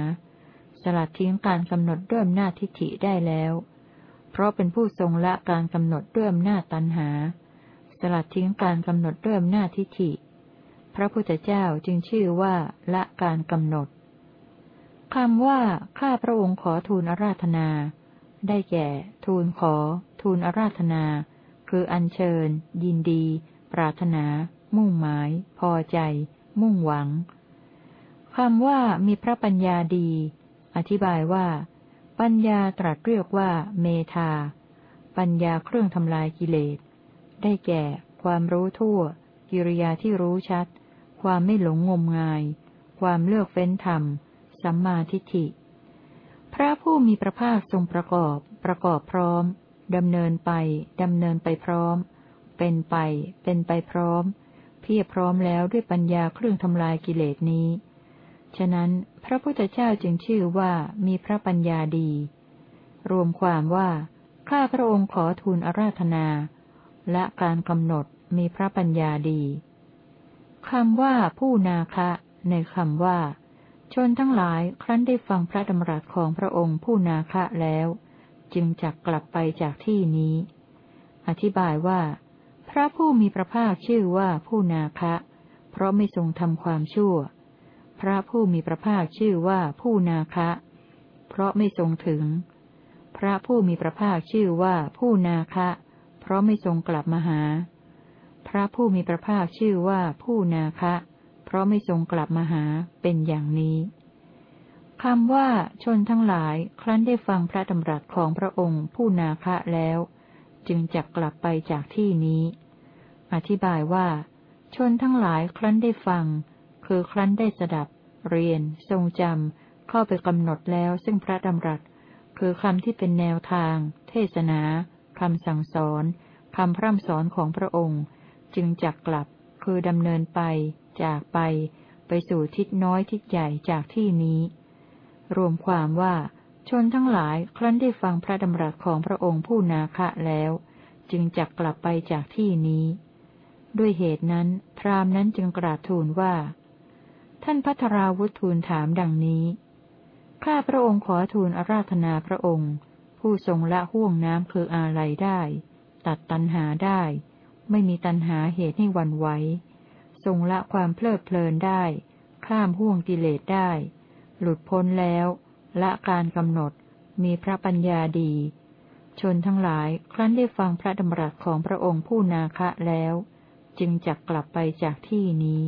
สลัดทิ้งการกำหนดด้วยอำนาจทิฏฐิได้แล้ว เพราะเป็นผู้ทรงละการกำหนดด้วยอำนาจตันหา สลัดทิ้งการกำหนดด้วยอำนาจทิฏฐิ พระพุทธเจ้าจึงชื่อว่าละการกำหนดคำว่า ข้าพระองค์ขอทูลอาราธนา ได้แก่ ทูลขอ ทูลอาราธนา คืออัญเชิญ ยินดี ปรารถนา มุ่งหมาย พอใจ มุ่งหวังคำว่ามีพระปัญญาดี อธิบายว่า ปัญญาตรัสเรียกว่า เมธา ปัญญาเครื่องทำลายกิเลส ได้แก่ ความรู้ทั่ว กิริยาที่รู้ชัด ความไม่หลงงมงาย ความเลือกเฟ้นธรรม สัมมาทิฏฐิ พระผู้มีพระภาคทรงประกอบ ประกอบพร้อมดำเนินไป ดำเนินไปพร้อม เป็นไป เป็นไปพร้อม เพียรพร้อมแล้วด้วยปัญญาเครื่องทำลายกิเลสนี้ ฉะนั้นพระพุทธเจ้าจึงชื่อว่ามีพระปัญญาดี รวมความว่า ข้าพระองค์ขอทูลอาราธนา และการกำหนดมีพระปัญญาดี คำว่าผู้นาคะ ในคำว่า ชนทั้งหลายครั้นได้ฟังพระดำรัสของพระองค์ผู้นาคะแล้ว จึงจักกลับไปจากที่นี้ อธิบายว่า พระผู้มีพระภาคชื่อว่าผู้นาคะ เพราะไม่ทรงทำความชั่ว พระผู้มีพระภาคชื่อว่าผู้นาคะ เพราะไม่ทรงถึง พระผู้มีพระภาคชื่อว่าผู้นาคะ เพราะไม่ทรงกลับมาหา พระผู้มีพระภาคชื่อว่าผู้นาคะ เพราะไม่ทรงกลับมาหาเป็นอย่างนี้คำว่าชนทั้งหลายครั้นได้ฟังพระดำรัสของพระองค์ผู้นาคะแล้ว จึงจักกลับไปจากที่นี้ อธิบายว่า ชนทั้งหลายครั้นได้ฟัง คือครั้นได้สดับ เรียน ทรงจำเข้าไปกำหนดแล้วซึ่งพระดำรัส คือคำที่เป็นแนวทาง เทศนาคำสั่งสอนคำพร่ำสอนของพระองค์ จึงจักกลับ คือดำเนินไป จากไป ไปสู่ทิศน้อยทิศใหญ่จากที่นี้ รวมความว่าชนทั้งหลายครั้นได้ฟังพระดำรัสของพระองค์ผู้นาคะแล้ว จึงจักกลับไปจากที่นี้ ด้วยเหตุนั้น พราหมณ์นั้นจึงกราบทูลว่า ท่านพัทราวุฒทูลถามดังนี้ข้าพระองค์ขอทูลอาราธนาพระองค์ ผู้ทรงละห่วงน้ำคืออาลัยได้ ตัดตันหาได้ ไม่มีตันหาเหตุให้วันไหว ทรงละความเพลิดเพลินได้ ข้ามห่วงกิเลสได้ หลุดพ้นแล้ว ละการกำหนด มีพระปัญญาดี ชนทั้งหลายครั้นได้ฟังพระดำรัสของพระองค์ผู้นาคะแล้ว จึงจักกลับไปจากที่นี้